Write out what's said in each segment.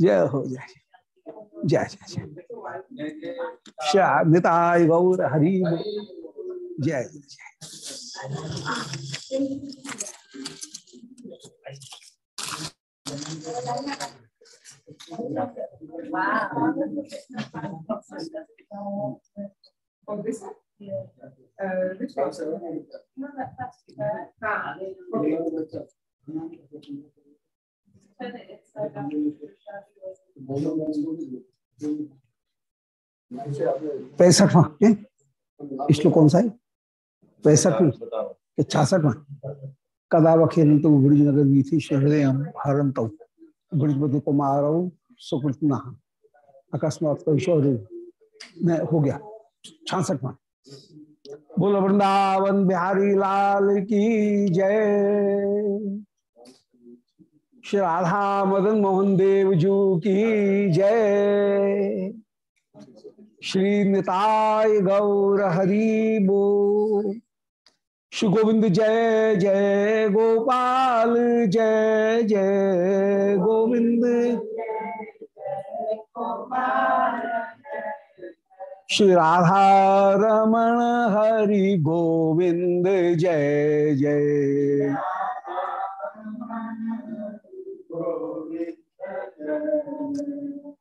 जय हो जय। जय जय जय। श्यामिताय गौर हरि। जय जय। Oh, पैंसठवा श्लोक कौन सा है? खेल तो ब्रिज नगर भी थी हृदय हरण तो ब्रिजपति कुमार सुकृतना अकस्मात कैशोर में हो गया। छियासठवा बोल वृंदावन बिहारी लाल की जय। श्री राधा मदन मोहन देव जू की जय। श्री निताय गौर हरि बो। श्री गोविंद जय जय गोपाल, जय जय गोविंद। श्री राधा रमण हरि गोविंद जय जय।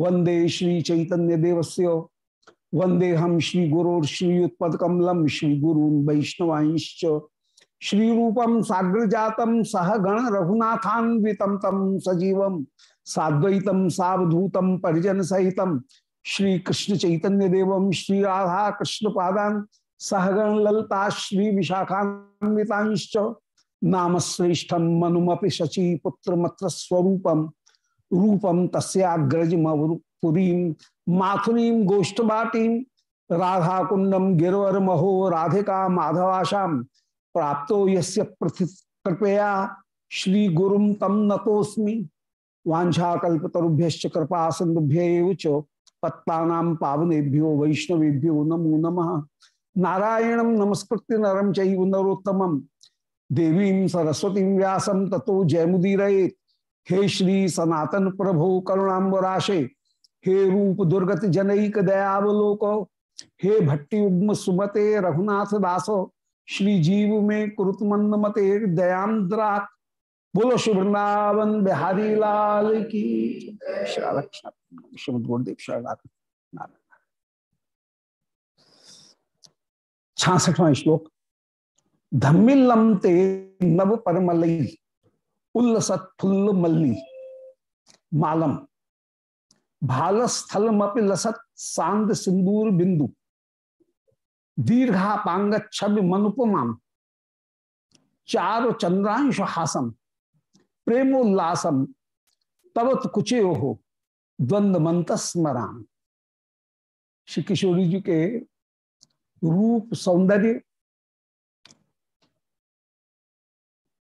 वंदे श्री चैतन्य देवस्य। वंदे हम श्री श्रीयुत्पद कमलम, श्री गुरु वैष्णवांश्च। श्री रूपम साग्र जातम सह गण रघुनाथान्वितम तम सजीवम साद्वैतम सावधूतम परिजन सहितम श्री कृष्ण चैतन्य श्री राधा कृष्ण पादान सहगण ललता श्री विशाखान्वितांश्च। नाम श्रेष्ठम मनुमपि शची स्वरूपम रूपम तस्याग्रज पुरी माथुरीम गोष्ठबाटीम राधा कुंडम गिरवर महो राधिका माधवाशाम प्राप्तो यस्य कृपया श्री गुरुम तम नतोस्मि वाछाकल्पतरुभ्य कृपा सिंधुभ्य पत्ता पावनेभ्यो, वैष्णवेभ्यो नमो नम। नारायण नमस्कृत्य नरम चैव नरोत्तमं। देवीं सरस्वतीं व्यासं ततो जयमुदीरयेत्। हे श्री सनातन प्रभु करुणाबराशे हे रूप दुर्गत जनईक दयावलोक, हे भट्टी उग्म सुमते रघुनाथ दासो, श्री जीव में कुरुत मते दयांद्रा। बोलो श्री वृंदावन, बिहारी लाल की श्रीमद गुरुदेव शरणाथ श्लोक। धम्मिल्लम ते नव परमलई। उल्लसत फुल्ल मल्ली मालम। भालस्थलमपि लसत सांद सिंदूर बिंदु दीर्घा पांग छवि मनुपमाम चार चंद्रांश हासम प्रेमोल्लासम। तवत कुचे हो द्वंद मंत स्मराम श्री किशोरी जी के रूप सौंदर्य।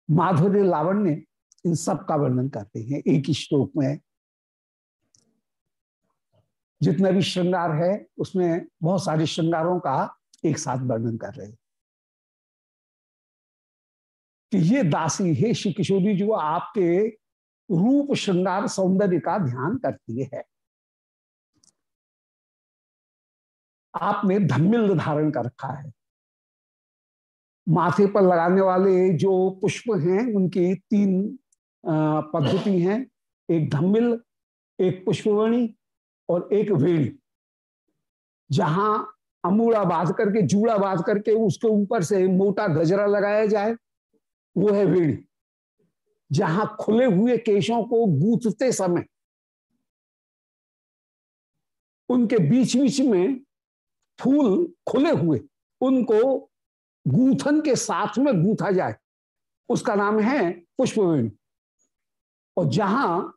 माधुर्य लावण्य। इन सब का वर्णन करते हैं, एक ही श्लोक में। जितना भी श्रृंगार है, उसमें बहुत सारे श्रृंगारों का एक साथ वर्णन कर रहे कि ये दासी, है श्री किशोरी जो आपके रूप श्रृंगार सौंदर्य का ध्यान करती है। आपने धम्मिल धारण कर रखा है। माथे पर लगाने वाले जो पुष्प हैं, उनकी तीन पद्धति हैं, एक धम्मिल, एक पुष्पवणी और एक वेणी। जहाँ अमूड़ा बाँध करके, जूड़ा बाँध करके उसके ऊपर से मोटा गजरा लगाया जाए, वो है वेणी। जहाँ खुले हुए केशों को गूंथते समय, उनके बीच बीच में फूल खुले हुए, उनको गूथन के साथ में गूथा जाए। उसका नाम है पुष्पवेणी और जहाँ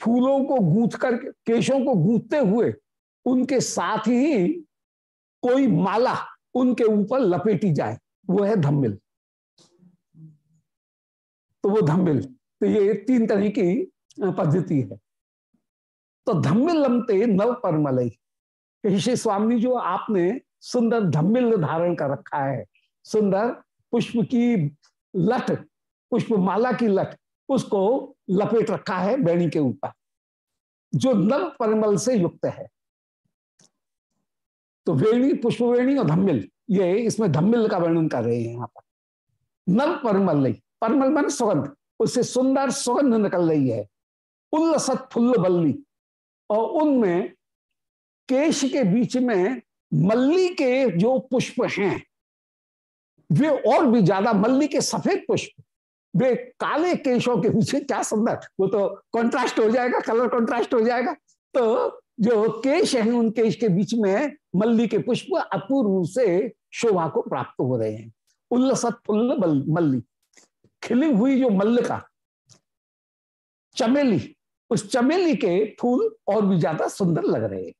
फूलों को गूथ कर, केशों को गूंथते हुए उनके साथ ही कोई माला उनके ऊपर लपेटी जाए, वो है धम्मिल। तो वो धम्मिल तो ये तीन तरह की पद्धति है। तो धम्मिल लमते नव परमलई ऋषि स्वामी जो आपने सुंदर धम्मिल धारण कर रखा है, सुंदर पुष्प की लट, पुष्प माला की लट उसको लपेट रखा है बैणी के ऊपर, जो नव परिमल से युक्त है। तो वेणी पुष्प वेणी और धम्मिल, ये इसमें धम्मिल का वर्णन कर रहे हैं यहाँ पर। नव परिमल नहीं, परमल मन सुगंध, उससे सुंदर सुगंध निकल रही है। उल्लसत फुल्ल बल्ली, और उनमें केश के बीच में मल्ली के जो पुष्प हैं, वे और भी ज़्यादा, मल्ली के सफ़ेद पुष्प वे काले केशों के पीछे क्या सुंदर वो तो कंट्रास्ट हो जाएगा कलर कंट्रास्ट हो जाएगा। तो जो केश है, उन केश के बीच में मल्ली के पुष्प अपूर्व से शोभा को प्राप्त हो रहे हैं। उल्लसत फुल्ल मल्ली। खिली हुई जो मल्लिका चमेली, उस चमेली के फूल और भी ज़्यादा सुंदर लग रहे हैं।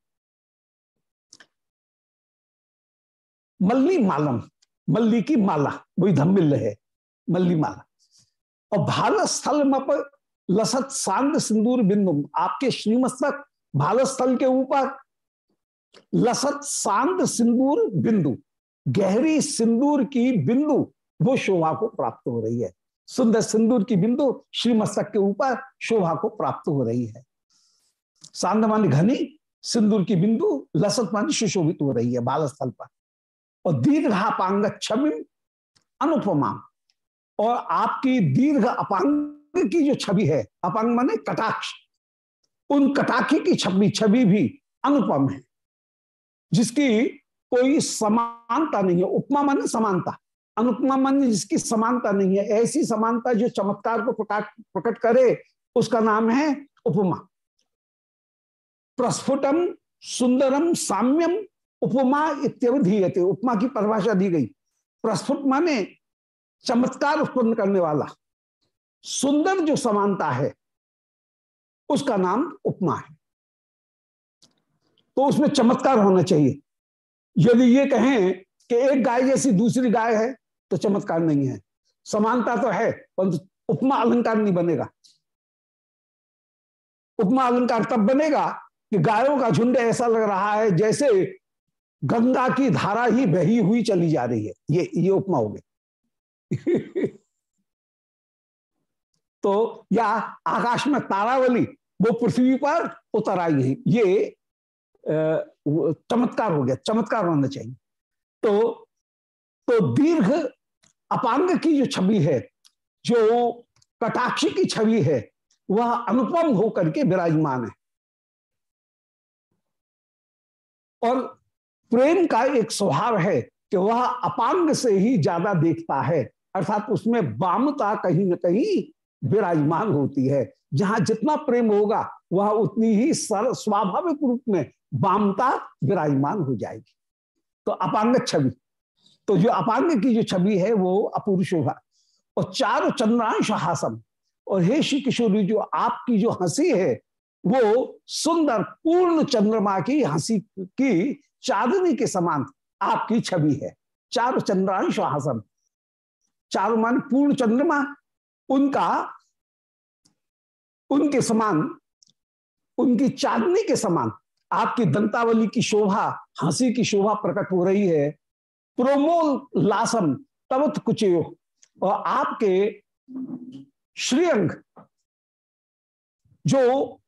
मल्ली मालम, मल्ली की माला, वही धम्मिल है, मल्ली माला। और भाल स्थल मप लसत सांद सिंदूर बिंदु आपके श्रीमस्तक भाल स्थल के ऊपर लसत सांद सिंदूर बिंदु, गहरी सिंदूर की बिंदु, वो शोभा को प्राप्त हो रही है। सुंदर सिंदूर की बिंदु श्रीमस्तक के ऊपर शोभा को प्राप्त हो रही है। सांद मान घनी, सिंदूर की बिंदु लसत मान सुशोभित हो रही है बाल स्थल पर। और दीर्घापांग छवि अनुपमा और आपकी दीर्घ अपांग की जो छवि है, अपांग माने कटाक्ष, उन कटाक्षी की छवि छवि भी अनुपम है, जिसकी कोई समानता नहीं है। उपमा माने समानता, अनुपमा माने जिसकी समानता नहीं है। ऐसी समानता जो चमत्कार को प्रकट करे, उसका नाम है उपमा। प्रस्फुटम सुंदरम साम्यम उपमा इत्यवधीयते, उपमा की परिभाषा दी गई। प्रस्फुट माने चमत्कार उत्पन्न करने वाला। सुंदर जो समानता है, उसका नाम उपमा है। तो उसमें चमत्कार होना चाहिए। यदि ये कहें कि एक गाय जैसी दूसरी गाय है तो चमत्कार नहीं है। समानता तो है, परंतु उपमा अलंकार नहीं बनेगा। उपमा अलंकार तब बनेगा कि गायों का झुंड ऐसा लग रहा है जैसे गंगा की धारा ही बही हुई चली जा रही है। ये ये उपमा हो गई। तो या आकाश में तारावली, वो पृथ्वी पर उतर आई है। ये चमत्कार हो गया, चमत्कार होना चाहिए। तो तो दीर्घ अपांग की जो छवि है, जो कटाक्ष की छवि है, वह अनुपम होकर के विराजमान है। और प्रेम का एक स्वभाव है कि वह अपांग से ही ज़्यादा देखता है। अर्थात उसमें वामता कहीं ना कहीं विराजमान होती है। जहाँ जितना प्रेम होगा, वह उतनी ही सर, स्वाभाविक रूप में वामता विराजमान हो जाएगी। तो अपांग छवि। तो जो अपांग की जो छवि है, वो अपूर्व शोभा और चार चंद्रांश हासम। और हे श्री किशोरी, जो आपकी जो हँसी है, वो सुंदर पूर्ण चंद्रमा की हँसी की चांदनी के समान आपकी छवि है। चार चंद्रांश हासन चारों मान पूर्ण चंद्रमा, उनका, उनके समान, उनकी चांदनी के समान, आपकी दंतावली की शोभा, हँसी की शोभा प्रकट हो रही है। प्रोमोल लासम, तवत कुचयो। और आपके श्रीअंग, जो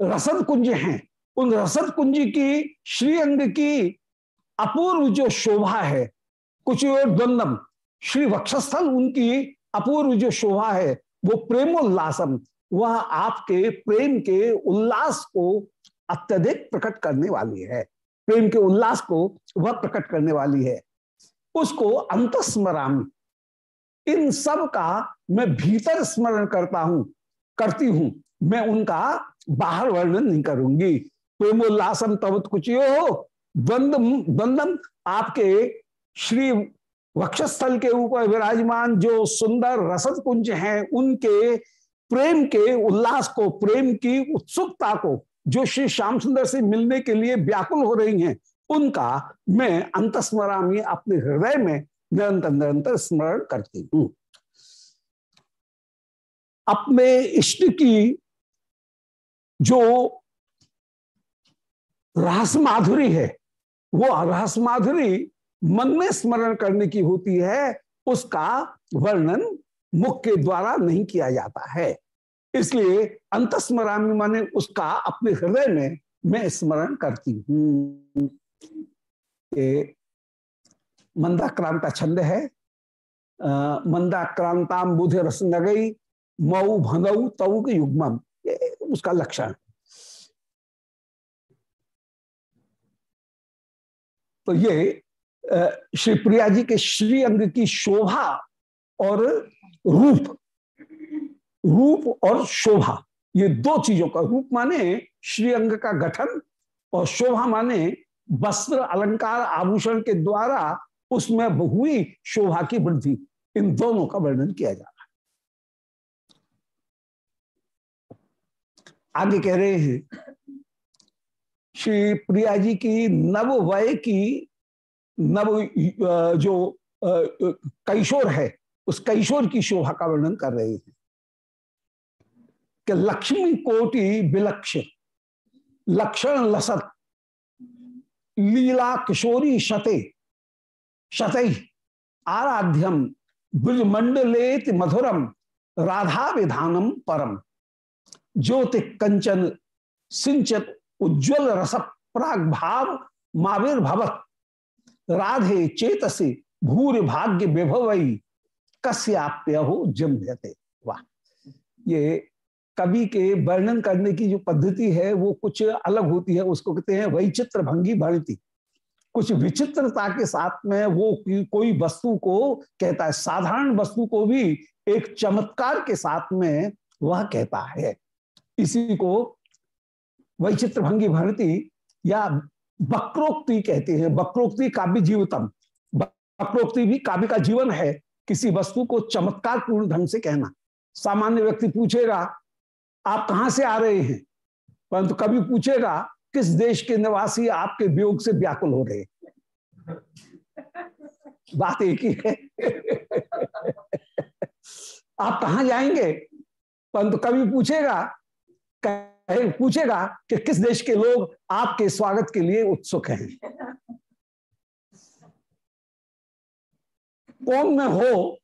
रसद कुंज हैं, उन रसद कुंज की, श्रीअंग की अपूर्व जो शोभा है कुछ द्वंदम श्री वक्षस्थल उनकी अपूर्व जो शोभा है, वो प्रेमोल्लासम, वह आपके प्रेम के उल्लास को अत्यधिक प्रकट करने वाली है। प्रेम के उल्लास को वह प्रकट करने वाली है। उसको अंतस्मरामी, इन सब का मैं भीतर स्मरण करता हूँ, करती हूँ, मैं उनका बाहर वर्णन नहीं करूँगी। प्रेमोल्लासम तब कुछ हो द्वंदम द्वंदम आपके श्री वक्षस्थल के ऊपर विराजमान जो सुंदर रसद कुंज हैं, उनके प्रेम के उल्लास को, प्रेम की उत्सुकता को, जो श्री श्याम सुंदर से मिलने के लिए व्याकुल हो रही हैं, उनका मैं अंतस्मरा में अपने हृदय में निरंतर निरंतर स्मरण करती हूँ। अपने इष्ट की जो रहस माधुरी है, वो रहस माधुरी मन में स्मरण करने की होती है, उसका वर्णन मुख के द्वारा नहीं किया जाता है। इसलिए अंतस्मरामी माने उसका अपने हृदय में मैं स्मरण करती हूँ। मंदाक्रांता छंद है। मंदाक्रांताम बुध रस नगई, मऊ भंगऊ तऊ के युग्मम उसका लक्षण। तो ये श्री प्रिया जी के श्री अंग की शोभा और रूप। रूप और शोभा, ये दो चीज़ों का रूप माने श्री अंग का गठन और शोभा माने वस्त्र अलंकार आभूषण के द्वारा उसमें हुई शोभा की वृद्धि। इन दोनों का वर्णन किया जा रहा है। आगे कह रहे हैं, श्री प्रिया जी की नव वय की नव जो कैशोर है, उस कैशोर की शोभा का वर्णन कर रहे हैं। कि लक्ष्मी कोटि विलक्ष, लक्षण लसत, लीला किशोरी शते शतई आराध्यम, ब्रजमंडलेत मधुरम, राधा विधानम परम। ज्योति कंचन, सिंचत, उज्ज्वल रस प्राग भाव माविर भवत राधे चेतसी भूर भाग्य विभवई कस्याप्य हो जम्यते वाह। ये कवि के वर्णन करने की जो पद्धति है, वो कुछ अलग होती है। उसको कहते हैं वैचित्र भंगी भरती। कुछ विचित्रता के साथ में वो कोई वस्तु को कहता है, साधारण वस्तु को भी एक चमत्कार के साथ में वह कहता है। इसी को वैचित्र भंगी भरती या वक्रोक्ति कहते हैं। वक्रोक्ति काव्य जीवतम। वक्रोक्ति भी काव्य का जीवन है, किसी वस्तु को चमत्कार पूर्ण ढंग से कहना। सामान्य व्यक्ति पूछेगा, आप कहाँ से आ रहे हैं? परंतु कभी पूछेगा, किस देश के निवासी आपके वियोग से व्याकुल हो रहे बात एक ही है। आप कहा जाएँगे? परंतु कभी पूछेगा पूछेगा कि किस देश के लोग आपके स्वागत के लिए उत्सुक हैं। कौन में हो,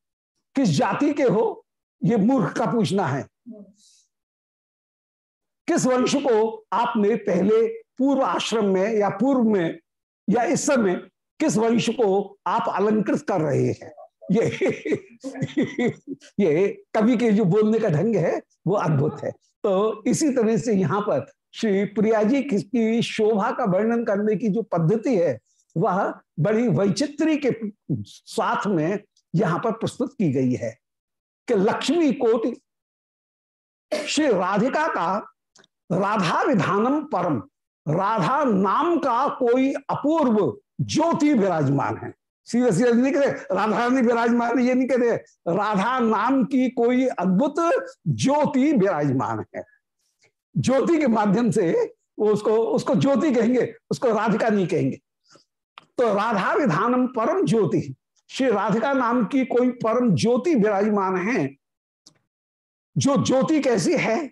किस जाति के हो, ये मूर्ख का पूछना है। किस वंश को आपने पहले पूर्व आश्रम में या पूर्व में या इस समय किस वंश को आप अलंकृत कर रहे हैं? ये ये कवि के जो बोलने का ढंग है, वो अद्भुत है। तो इसी तरह से यहाँ पर श्री प्रिया जी की शोभा का वर्णन करने की जो पद्धति है, वह बड़ी वैचित्री के साथ में यहाँ पर प्रस्तुत की गई है कि लक्ष्मी कोटि श्री राधिका का राधा विधानम परम, राधा नाम का कोई अपूर्व ज्योति विराजमान है। सीधे सीधे नहीं कहते राधा रानी विराजमान, ये नहीं कहते, राधा नाम की कोई अद्भुत ज्योति विराजमान है। ज्योति के माध्यम से वो उसको उसको ज्योति कहेंगे, उसको राधिका नहीं कहेंगे। तो राधा विधानम परम ज्योति, श्री राधिका नाम की कोई परम ज्योति विराजमान है। जो ज्योति कैसी है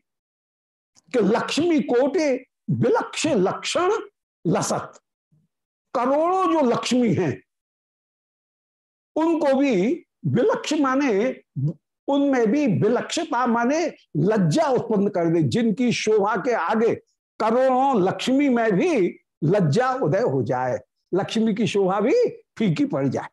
कि लक्ष्मी कोटे विलक्ष लक्षण लसत। करोड़ों जो लक्ष्मी हैं उनको भी विलक्ष माने, उनमें भी विलक्षता माने, लज्जा उत्पन्न कर दे, जिनकी शोभा के आगे करोड़ों लक्ष्मी में भी लज्जा उदय हो जाए। लक्ष्मी की शोभा भी फीकी पड़ जाए।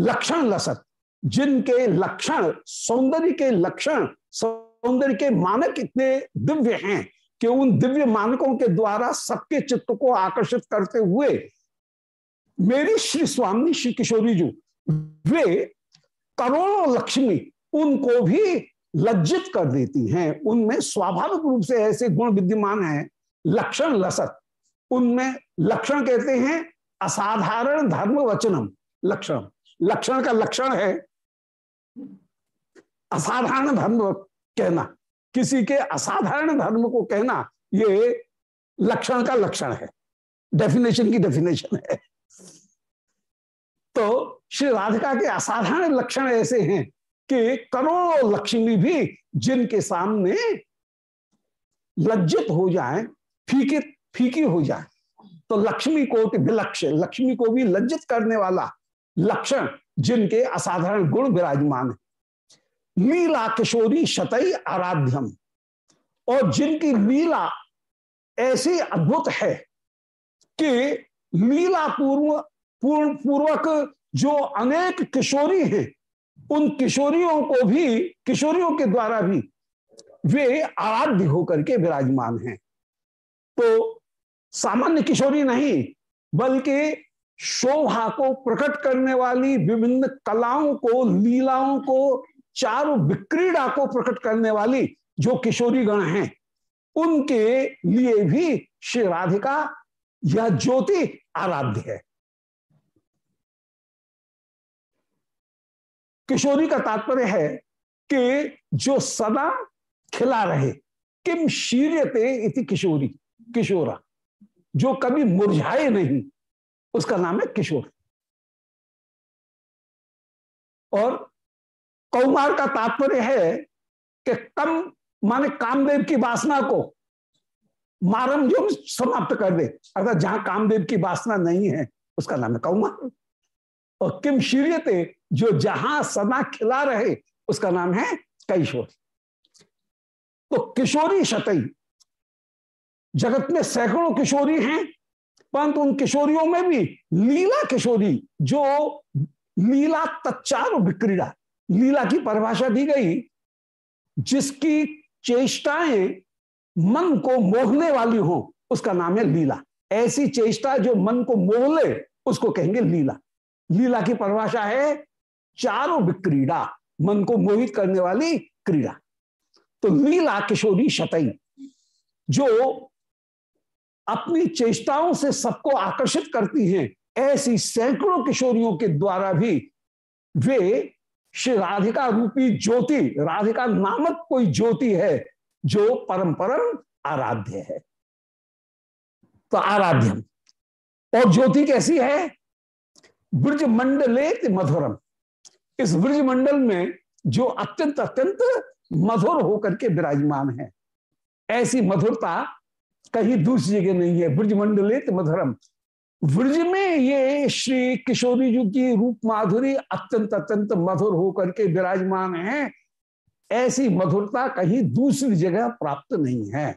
लक्षण लसत, जिनके लक्षण, सौंदर्य के लक्षण, सौंदर्य के मानक इतने दिव्य हैं कि उन दिव्य मानकों के द्वारा सबके चित्त को आकर्षित करते हुए मेरी श्री स्वामी श्री किशोरी जी, वे करोड़ों लक्ष्मी उनको भी लज्जित कर देती हैं। उनमें स्वाभाविक रूप से ऐसे गुण विद्यमान हैं, लक्षण लसत। उनमें लक्षण कहते हैं, असाधारण धर्म वचनम, लक्षण। लक्षण का लक्षण है, असाधारण धर्म कहना। किसी के असाधारण धर्म को कहना, ये लक्षण का लक्षण है। डेफिनेशन की डेफिनेशन है। तो श्री राधिका के असाधारण लक्षण ऐसे हैं कि करोड़ों लक्ष्मी भी जिनके सामने लज्जित हो जाए, फीकी फीकी हो जाए तो लक्ष्मी को विलक्ष लक्ष्मी को भी लज्जित करने वाला लक्षण जिनके असाधारण गुण विराजमान है। लीला किशोरी शतई आराध्यम, और जिनकी लीला ऐसी अद्भुत है कि लीला पूर्व पूर्ण पूर्वक जो अनेक किशोरी हैं, उन किशोरियों को भी, किशोरियों के द्वारा भी वे आराध्य होकर के विराजमान हैं। तो सामान्य किशोरी नहीं, बल्कि शोभा को प्रकट करने वाली विभिन्न कलाओं को, लीलाओं को, चारों विक्रीड़ा को प्रकट करने वाली जो किशोरी गण हैं, उनके लिए भी श्री राधिका यह ज्योति आराध्य है। किशोरी का तात्पर्य है कि जो सदा खिला रहे, किम शीर्यते इति किशोरी, किशोरा। जो कभी मुरझाए नहीं, उसका नाम है किशोर। और कौमार का तात्पर्य है कि कम, माने कामदेव की वासना को मारम जो समाप्त कर दे। अगर जहाँ कामदेव की वासना नहीं है, उसका नाम है कौमार। और किम शीर्यते जो जहाँ सदा खिला रहे, उसका नाम है कैशोर। तो किशोरी शतई, जगत में सैकड़ों किशोरी हैं, परंतु उन किशोरियों में भी लीला किशोरी, जो लीला तच्चार विक्रीड़ा, लीला की परिभाषा दी गई, जिसकी चेष्टाएँ मन को मोहने वाली हो, उसका नाम है लीला। ऐसी चेष्टा जो मन को मोह ले उसको कहेंगे लीला। लीला की परिभाषा है चारों विक्रीड़ा, मन को मोहित करने वाली क्रीड़ा। तो लीला किशोरी शतई, जो अपनी चेष्टाओं से सबको आकर्षित करती हैं, ऐसी सैकड़ों किशोरियों के द्वारा भी वे श्री राधिका रूपी ज्योति, राधिका नामक कोई ज्योति है, जो परम परम आराध्य है। तो आराध्यम। और ज्योति कैसी है? ब्रज मंडले मधुरम। इस ब्रज मंडल में जो अत्यंत अत्यंत मधुर होकर के विराजमान है। ऐसी मधुरता कहीं दूसरी जगह नहीं है। ब्रज मंडलित मधुरम। ब्रज में ये श्री किशोरी जी की रूप माधुरी अत्यंत अत्यंत मधुर होकर के विराजमान है। ऐसी मधुरता कहीं दूसरी जगह प्राप्त नहीं है।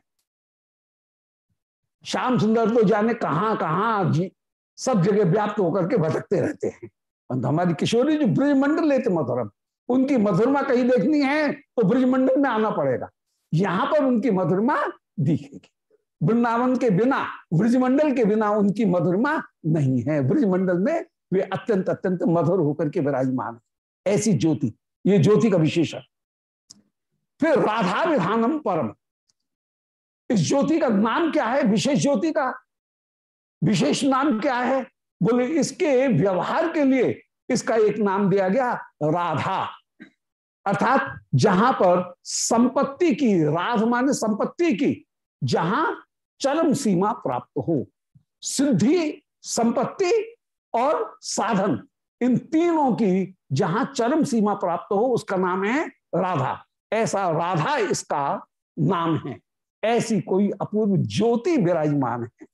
श्याम सुंदर तो जाने कहाँ कहाँ जी सब जगह व्याप्त होकर के भटकते रहते हैं। हमारी किशोरी जो ब्रजमंडल लेते मधुरम उनकी मधुरमा कहीं देखनी है तो ब्रजमंडल में आना पड़ेगा। यहाँ पर उनकी मधुरमा दिखेगी। वृंदावन के बिना, ब्रजमंडल के बिना उनकी मधुरमा नहीं है। ब्रजमंडल में वे अत्यंत अत्यंत मधुर होकर के विराजमान ऐसी ज्योति, ये ज्योति का विशेषण। फिर राधा विधानम परम। इस ज्योति का नाम क्या है? विशेष ज्योति का। विशेष नाम क्या है? बोले, इसके व्यवहार के लिए इसका एक नाम दिया गया राधा। अर्थात जहाँ पर संपत्ति की, राध माने संपत्ति की, जहाँ चरम सीमा प्राप्त हो। सिद्धि, संपत्ति और साधन, इन तीनों की जहाँ चरम सीमा प्राप्त हो, उसका नाम है राधा। ऐसा राधा इसका नाम है। ऐसी कोई अपूर्व ज्योति विराजमान है।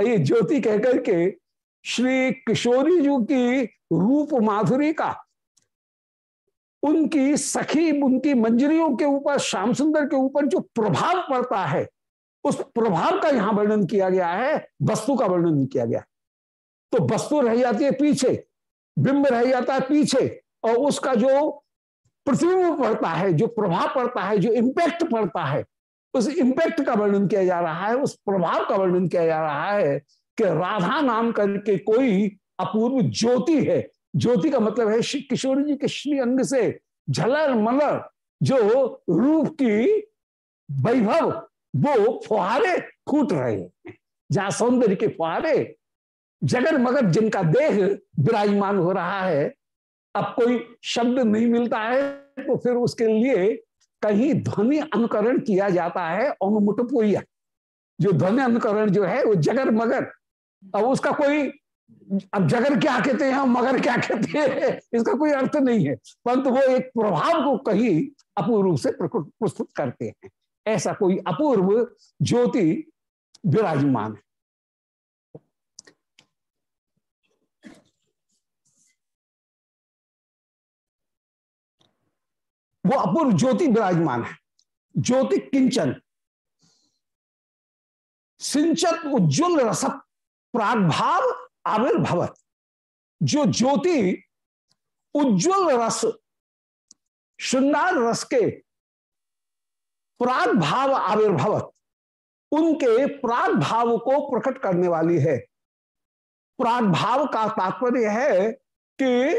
ये ज्योति कहकर के श्री किशोरी जी की रूप माधुरी का, उनकी सखी, उनकी मंजरियों के ऊपर, श्याम सुंदर के ऊपर जो प्रभाव पड़ता है, उस प्रभाव का यहाँ वर्णन किया गया है, वस्तु का वर्णन नहीं किया गया। तो वस्तु रह जाती है पीछे, बिंब रह जाता है पीछे, और उसका जो प्रतिबिंब पड़ता है, जो प्रभाव पड़ता है, जो इम्पैक्ट पड़ता है उस इम्पैक्ट का वर्णन किया जा रहा है, उस प्रभाव का वर्णन किया जा रहा है कि राधा नाम करके कोई अपूर्व ज्योति है। ज्योति का मतलब है श्री किशोरी जी के श्री अंग से झलर मलर, जो रूप की वैभव, वो फुहारे फूट रहे हैं। जहाँ सौंदर्य के फुहारे, जगन मगर जिनका देह विराजमान हो रहा है, अब कोई शब्द नहीं मिलता है तो फिर उसके लिए कहीं ध्वनि अनुकरण किया जाता है ओमुटपोया जो ध्वनि अनुकरण जो है, वो जगर मगर। अब उसका कोई, अब जगर क्या कहते हैं मगर क्या कहते हैं, इसका कोई अर्थ नहीं है। परंतु वो एक प्रभाव को कहीं अपूर्व रूप से प्रस्तुत करते हैं। ऐसा कोई अपूर्व ज्योति विराजमान है। वो अपूर्व ज्योति विराजमान है। ज्योति किंचन। सिंचत उज्ज्वल रस प्रागभाव आविर्भवत। जो ज्योति उज्ज्वल रस, श्रृंगार रस के प्राग भाव आविर्भवत, उनके प्राग भाव को प्रकट करने वाली है। प्राग भाव का तात्पर्य है कि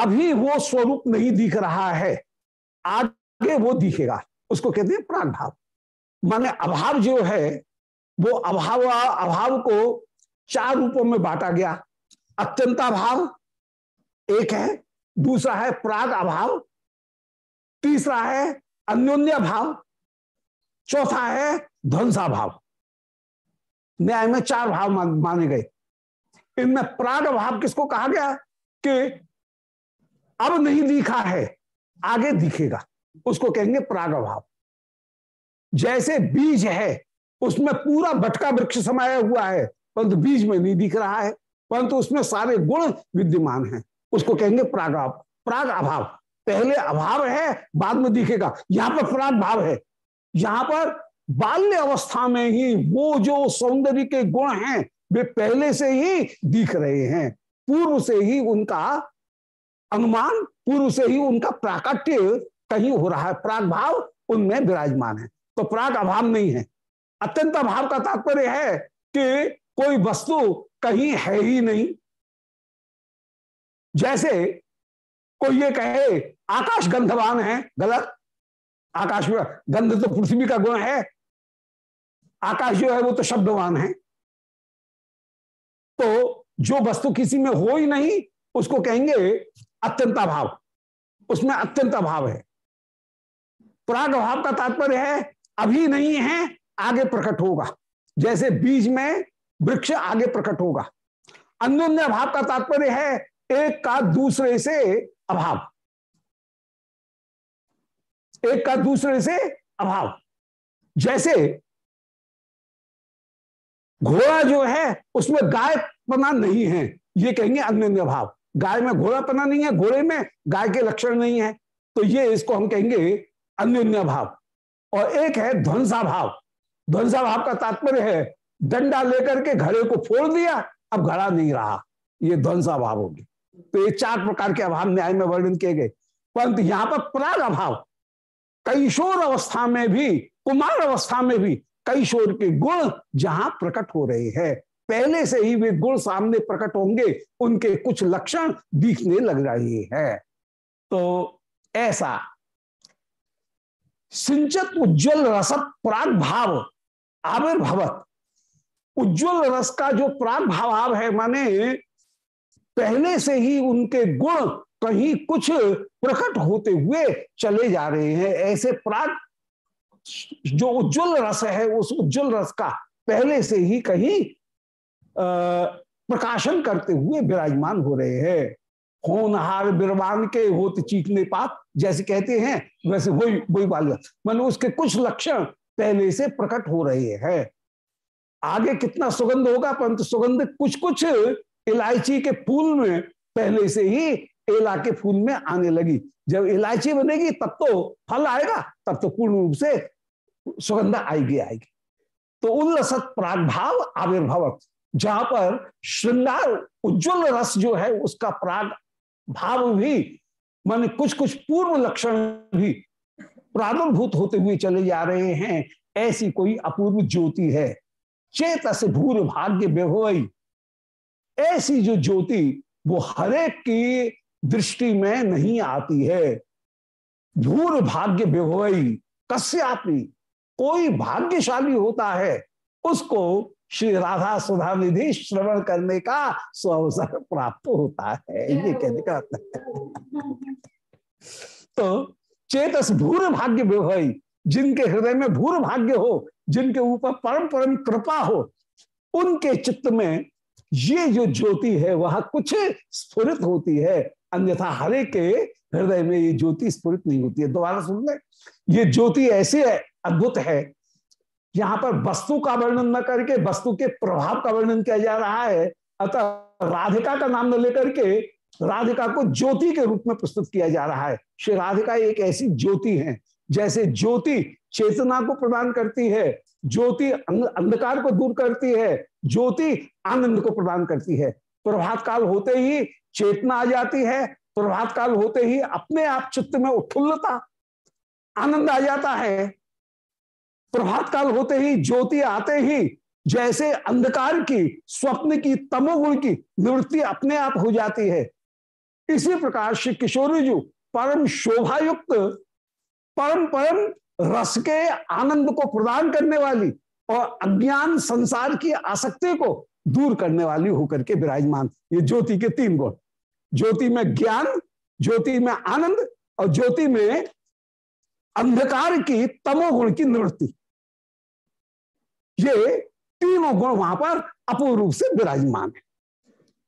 अभी वो स्वरूप नहीं दिख रहा है। आगे वो दिखेगा। उसको कहते हैं प्राग भाव माने अभाव जो है, वो अभाव अभाव को चार रूपों में बांटा गया। अत्यंता भाव एक है, दूसरा है प्राग अभाव, तीसरा है अन्योन्य भाव चौथा है ध्वंसा भाव न्याय में चार भाव माने गए। इनमें प्राग भाव किसको कहा गया? कि अब नहीं दिखा है, आगे दिखेगा। उसको कहेंगे प्राग अभाव जैसे बीज है, उसमें पूरा भटका वृक्ष समाया हुआ है, परंतु बीज में नहीं दिख रहा है, परंतु उसमें सारे गुण विद्यमान हैं। उसको कहेंगे प्राग प्राग अभाव पहले अभाव है, बाद में दिखेगा। यहाँ पर प्राग भाव है। यहाँ पर बाल्य अवस्था में ही वो जो सौंदर्य के गुण हैं, वे पहले से ही दिख रहे हैं। पूर्व से ही उनका अनुमान पूर्व से ही उनका प्राकट्य कहीं हो रहा है। प्राग भाव उनमें विराजमान है। तो प्राग अभाव नहीं है। अत्यंत अभाव का तात्पर्य है कि कोई वस्तु कहीं है ही नहीं। जैसे कोई ये कहे, आकाश गंधवान है, गलत। आकाश में गंध तो पृथ्वी का गुण है। आकाश जो है वो तो शब्दवान है। तो जो वस्तु किसी में हो ही नहीं, उसको कहेंगे अत्यंता भाव उसमें अत्यंत भाव है। प्राग भाव का तात्पर्य है, अभी नहीं है, आगे प्रकट होगा। जैसे बीज में वृक्ष आगे प्रकट होगा। अन्योन्य अभाव का तात्पर्य है, एक का दूसरे से अभाव। एक का दूसरे से अभाव। जैसे घोड़ा जो है, उसमें गाय पना नहीं है, ये कहेंगे अन्योन्य भाव गाय में घोड़ा पना नहीं है, घोड़े में गाय के लक्षण नहीं है। तो ये इसको हम कहेंगे अन्योन्य भाव। और एक है ध्वंसा भाव। ध्वंसा भाव का तात्पर्य है, डंडा लेकर के घड़े को फोड़ दिया, अब घड़ा नहीं रहा। ये ध्वंसा भाव होगी तो ये चार प्रकार के अभाव न्याय में वर्णन किए गए। परंतु यहाँ पर प्राग अभाव, कैशोर अवस्था में भी, कुमार अवस्था में भी कैशोर के गुण जहाँ प्रकट हो रहे हैं। पहले से ही वे गुण सामने प्रकट होंगे, उनके कुछ लक्षण दिखने लग रहे हैं। तो ऐसा। सिंचत उज्जवल रसत प्राग भाव, आविर्भवत। उज्जवल रस का जो प्राग भाव है, माने पहले से ही उनके गुण कहीं कुछ प्रकट होते हुए चले जा रहे हैं। ऐसे प्राग जो उज्जवल रस है, उस उज्जवल रस का पहले से ही कहीं प्रकाशन करते हुए विराजमान हो रहे हैं। होनहार बिरवान के होत चीखने पाप जैसे कहते हैं, वैसे वही वही वाले। मान उसके कुछ लक्षण पहले से प्रकट हो रहे हैं। आगे कितना सुगंध होगा, परंतु सुगंध कुछ कुछ इलायची के फूल में पहले से ही एला के फूल में आने लगी। जब इलायची बनेगी, तब तो फल आएगा, तब तो पूर्ण रूप से सुगंध आएगी आएगी। तो उल्लसत प्राग भाव आविर्भव जहाँ पर श्रृंगार उज्जवल रस जो है, उसका प्राग भाव भी, मान कुछ कुछ पूर्व लक्षण भी प्रादुर्भूत होते हुए चले जा रहे हैं। ऐसी कोई अपूर्व ज्योति है। चेत से भूर भाग्य बेहोई। ऐसी जो ज्योति, वो हरेक की दृष्टि में नहीं आती है। भूर भाग्य बेहोई कश्यापी कोई भाग्यशाली होता है, उसको श्री राधा सुधा निधि श्रवण करने का स्वअवसर प्राप्त होता है, ये कहने का तो चेतस भूर भाग्य विभई जिनके हृदय में भूर भाग्य हो, जिनके ऊपर परम परम कृपा हो, उनके चित्त में ये जो ज्योति है, वह कुछ स्फुरित होती है, अन्यथा हरे के हृदय में ये ज्योति स्फुरित नहीं होती है। दोबारा सुन ले, ये ज्योति ऐसी है, अद्भुत है यहाँ पर वस्तु का वर्णन न करके, वस्तु के प्रभाव का वर्णन किया जा रहा है। अतः राधिका का नाम न लेकर के राधिका को ज्योति के रूप में प्रस्तुत किया जा रहा है। श्री राधिका एक ऐसी ज्योति है, जैसे ज्योति चेतना को प्रदान करती है, ज्योति अंधकार को दूर करती है, ज्योति आनंद को प्रदान करती है। प्रभात काल होते ही चेतना आ जाती है प्रभात काल होते ही अपने आप चित्त में उत्फुल्लता, आनंद आ जाता है। प्रभात काल होते ही, ज्योति आते ही, जैसे अंधकार की, स्वप्न की, तमोगुण की निवृत्ति अपने आप हो जाती है। इसी प्रकार श्री किशोरी जी परम शोभायुक्त, परम परम रस के आनंद को प्रदान करने वाली और अज्ञान संसार की आसक्ति को दूर करने वाली होकर के विराजमान। ये ज्योति के तीन गुण, ज्योति में ज्ञान, ज्योति में आनंद और ज्योति में अंधकार की, तमोगुण की निवृत्ति। ये तीनों गुण वहाँ पर अपूर्ण रूप से विराजमान है।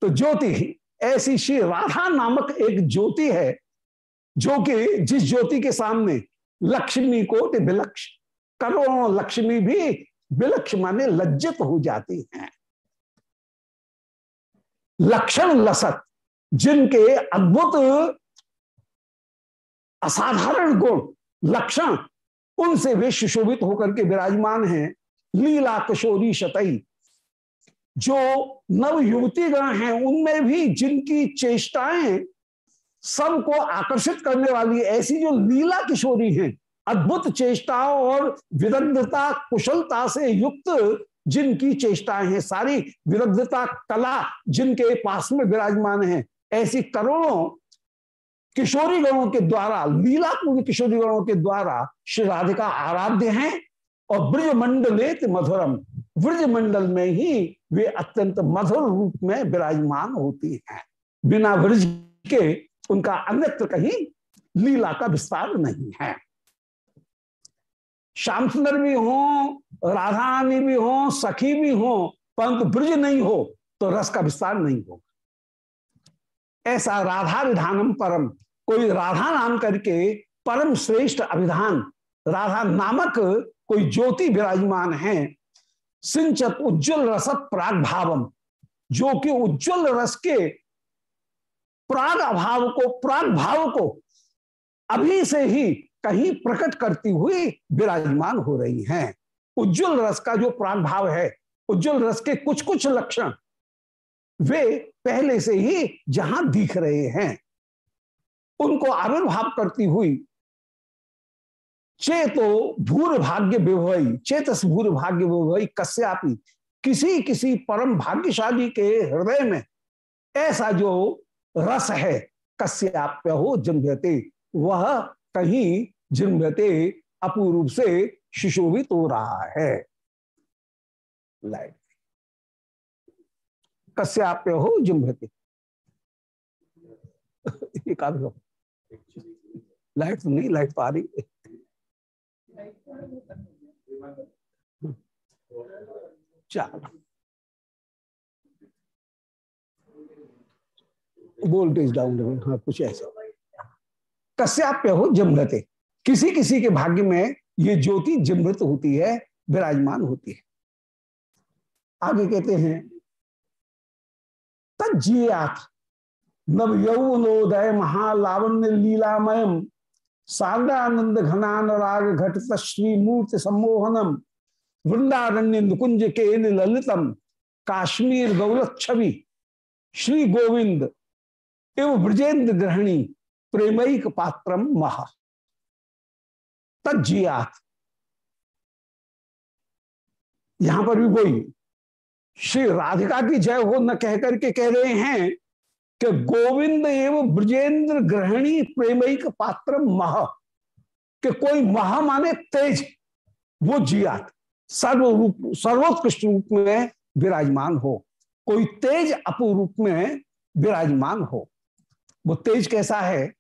तो ज्योति, ऐसी श्री राधा नामक एक ज्योति है, जो कि जिस ज्योति के सामने लक्ष्मी को विलक्ष, करोड़ों लक्ष्मी भी विलक्ष माने लज्जित हो जाती हैं। लक्षण लसत, जिनके अद्भुत असाधारण गुण, लक्षण, उनसे वे सुशोभित होकर के विराजमान हैं। लीला किशोरी शतई। जो नव युवती गण हैं, उनमें भी जिनकी चेष्टाएँ सबको आकर्षित करने वाली, ऐसी जो लीला किशोरी हैं, अद्भुत चेष्टाओं और विदग्धता, कुशलता से युक्त जिनकी चेष्टाएँ हैं, सारी विदग्धता कला जिनके पास में विराजमान है, ऐसी करोड़ों किशोरी गणों के द्वारा लीला किशोरी गणों के द्वारा श्री राधिका आराध्य हैं और ब्रज मंडलेत मधुरम। ब्रज मंडल में ही वे अत्यंत मधुर रूप में विराजमान होती हैं। बिना ब्रज के उनका अन्यत्र कहीं लीला का विस्तार नहीं है। श्याम सुंदर भी हो राधा भी हो, सखी भी हो, परंतु ब्रज नहीं हो तो रस का विस्तार नहीं होगा। ऐसा राधा विधानम परम, कोई राधा नाम करके परम श्रेष्ठ अभिधान, राधा नामक कोई ज्योति विराजमान है, सिंचत उज्जवल रसत प्राग भावम। जो कि उज्जवल रस के प्राग अभाव को, प्राग भाव को अभी से ही कहीं प्रकट करती हुई विराजमान हो रही हैं। उज्जवल रस का जो प्राग भाव है, उज्जवल रस के कुछ कुछ लक्षण, वे पहले से ही जहाँ दिख रहे हैं। उनको आविर्भाव करती हुई चेतो भूर भाग्य विभवई चेतस भूर भाग्य विभवई कश्यापी किसी किसी परम भाग्यशाली के हृदय में ऐसा जो रस है कश्याप्य हो जिम्भते वह कहीं जिम्भते अपूर्व से सुशोभित हो रहा है। लाइट कश्याप्य हो जिम्भते लाइट तो नहीं लाइट तो आ रही चलो। वोल्टेज डाउन हाँ कुछ ऐसा। कश्याप्य हो जिमृत किसी किसी के भाग्य में ये ज्योति जमृत होती है, विराजमान होती है। आगे कहते हैं तजियात नव यौवनोदय महालावण्य लीलामय सागानंद घनानुराग घट श्री मूर्ति सम्मोहनम वृंदारण्य नुकुंज के ललितम काश्मीर गौरत छवि श्री गोविंद एवं ब्रजेंद्र ग्रहणी प्रेमयिक पात्रम महा। तजियात यहाँ पर भी वही श्री राधिका की जय हो न कह करके कह रहे हैं कि गोविंद एवं ब्रजेंद्र ग्रहणी प्रेमिक पात्र मह, कि कोई महा माने तेज, वो जियात, सर्व रूप, सर्वोत्कृष्ट रूप में विराजमान हो। कोई तेज अपू रूप में विराजमान हो। वो तेज कैसा है?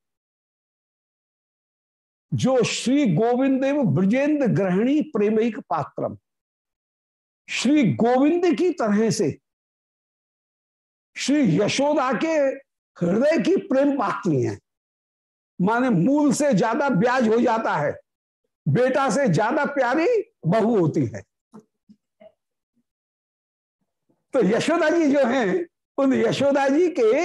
जो श्री गोविंद एवं ब्रजेंद्र ग्रहणी प्रेमिक पात्रम। श्री गोविंद की तरह से श्री यशोदा के हृदय की प्रेम पात्री है। माने मूल से ज़्यादा ब्याज हो जाता है, बेटा से ज़्यादा प्यारी बहू होती है। तो यशोदा जी जो हैं, उन यशोदा जी के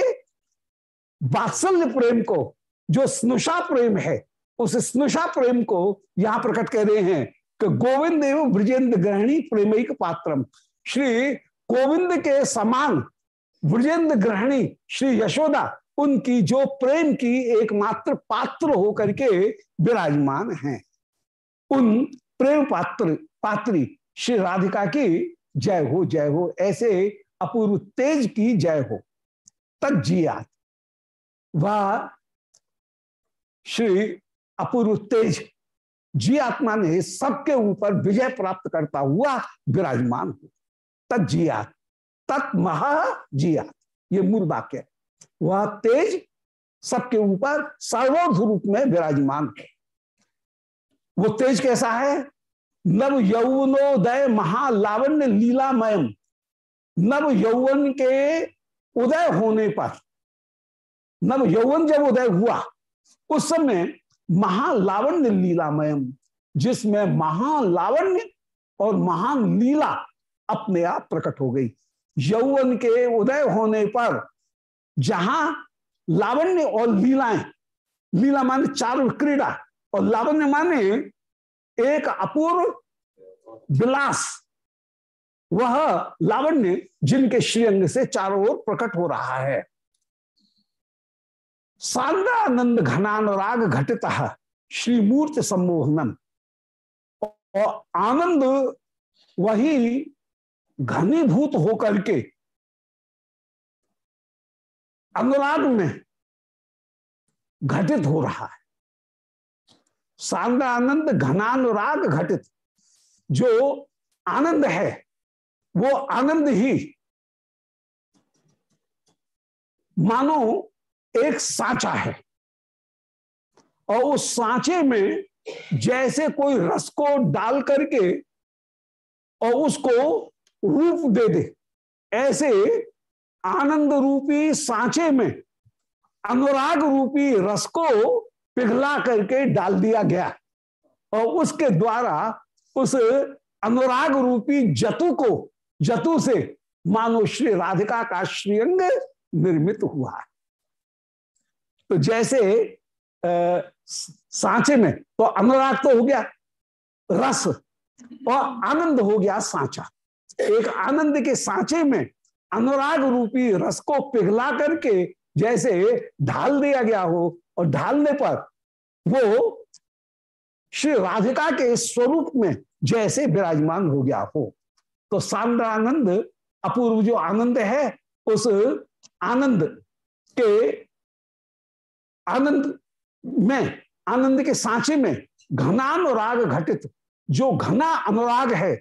वात्सल्य प्रेम को, जो स्नुषा प्रेम है, उस स्नुषा प्रेम को यहाँ प्रकट कर रहे हैं कि गोविंद एवं ब्रजेंद्र ग्रहणी प्रेमिक पात्रम। श्री गोविंद के समान ब्रजेंद्र ग्रहणी श्री यशोदा, उनकी जो प्रेम की एकमात्र पात्र होकर के विराजमान हैं। उन प्रेम पात्र, पात्री श्री राधिका की जय हो जय हो, ऐसे अपूर्व तेज की जय हो तजियात वह श्री अपूर्व तेज जी आत्मा ने सबके ऊपर विजय प्राप्त करता हुआ विराजमान हो तत् जिया तत् महा जिया। ये मूल वाक्य वह तेज सबके ऊपर सर्वोध रूप में विराजमान है। वो तेज कैसा है? नव यौवनोदय महालावण्य लीलामयम। नव यौवन के उदय होने पर। नव यौवन जब उदय हुआ, उस समय महालावण्य लीलामयम, जिसमें महालावण्य और महान लीला अपने आप प्रकट हो गई। यौवन के उदय होने पर जहाँ लावण्य और लीलाएँ, लीला माने चारु क्रीड़ा, और लावण्य माने एक अपूर्व विलास। वह लावण्य जिनके श्रीअंग से चारों ओर प्रकट हो रहा है। सांद्रानंद घनानुराग घटित श्रीमूर्ति सम्मोहनम। और आनंद वही घनीभूत होकर के अनुराग में घटित हो रहा है। सांद्रानंद घनानुराग घटित। जो आनंद है, वो आनंद ही मानो एक सांचा है। और उस सांचे में जैसे कोई रस को डाल करके और उसको रूप दे दे। ऐसे आनंद रूपी सांचे में, अनुराग रूपी रस को पिघला करके डाल दिया गया। और उसके द्वारा उस अनुराग रूपी जतु को, जतु से मानो श्री राधिका का श्रीअंग निर्मित हुआ। है तो जैसे सांचे में तो अनुराग तो हो गया, रस, और आनंद हो गया सांचा। एक आनंद के सांचे में अनुराग रूपी रस को पिघला करके जैसे ढाल दिया गया हो और ढालने पर वो श्री राधिका के स्वरूप में जैसे विराजमान हो गया हो। तो सांद्र आनंद अपूर्व जो आनंद है, उस आनंद के आनंद में, आनंद के सांचे में घनानुराग घटित, जो घना अनुराग है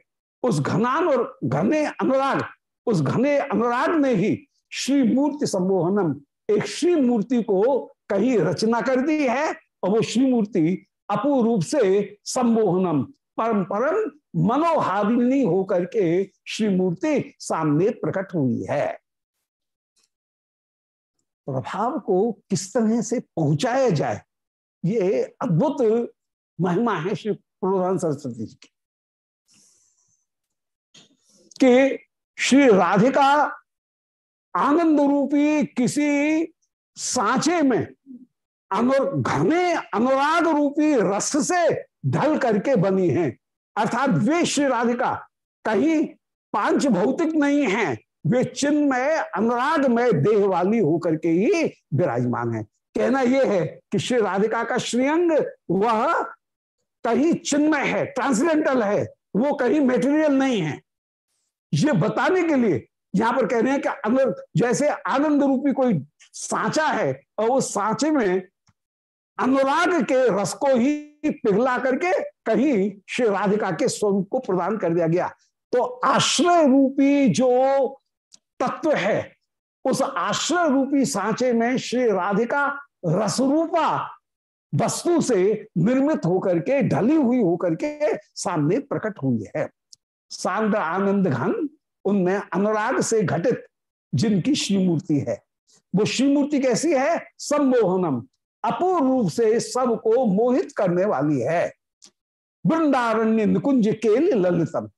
उस घनान और घने अनुराग, उस घने अनुराग ने ही श्री मूर्ति सम्मोहनम एक श्री मूर्ति को कहीं रचना कर दी है और वो श्री मूर्ति अपूर्व से सम्मोहनम, परम परम मनोहारिणी होकर के श्री मूर्ति सामने प्रकट हुई है। प्रभाव को किस तरह से पहुँचाया जाए, ये अद्भुत महिमा है श्री प्रधान सरस्वती जी की। कि श्री राधिका आनंद रूपी किसी सांचे में अनुर घने अनुराग रूपी रस से ढल करके बनी है। अर्थात वे श्री राधिका कहीं पाँच भौतिक नहीं है, वे चिन्मय अनुराग में देह वाली होकर के ही विराजमान है। कहना यह है कि श्री राधिका का श्रीअंग वह कहीं चिन्मय है, ट्रांसलेंटल है, वो कहीं मेटेरियल नहीं है। ये बताने के लिए यहाँ पर कह रहे हैं कि अगर जैसे आनंद रूपी कोई सांचा है और उस सांचे में अनुराग के रस को ही पिघला करके कहीं श्री राधिका के स्वरूप को प्रदान कर दिया गया। तो आश्रय रूपी जो तत्व है, उस आश्रय रूपी सांचे में श्री राधिका रसरूपा वस्तु से निर्मित होकर के, ढली हुई होकर के सामने प्रकट हुई है। सांद्र आनंद घन उनमें अनुराग से घटित जिनकी श्रीमूर्ति है। वो श्रीमूर्ति कैसी है? सम्मोहनम अपूर्व रूप से सबको मोहित करने वाली है। वृंदारण्य निकुंज केली ललितम।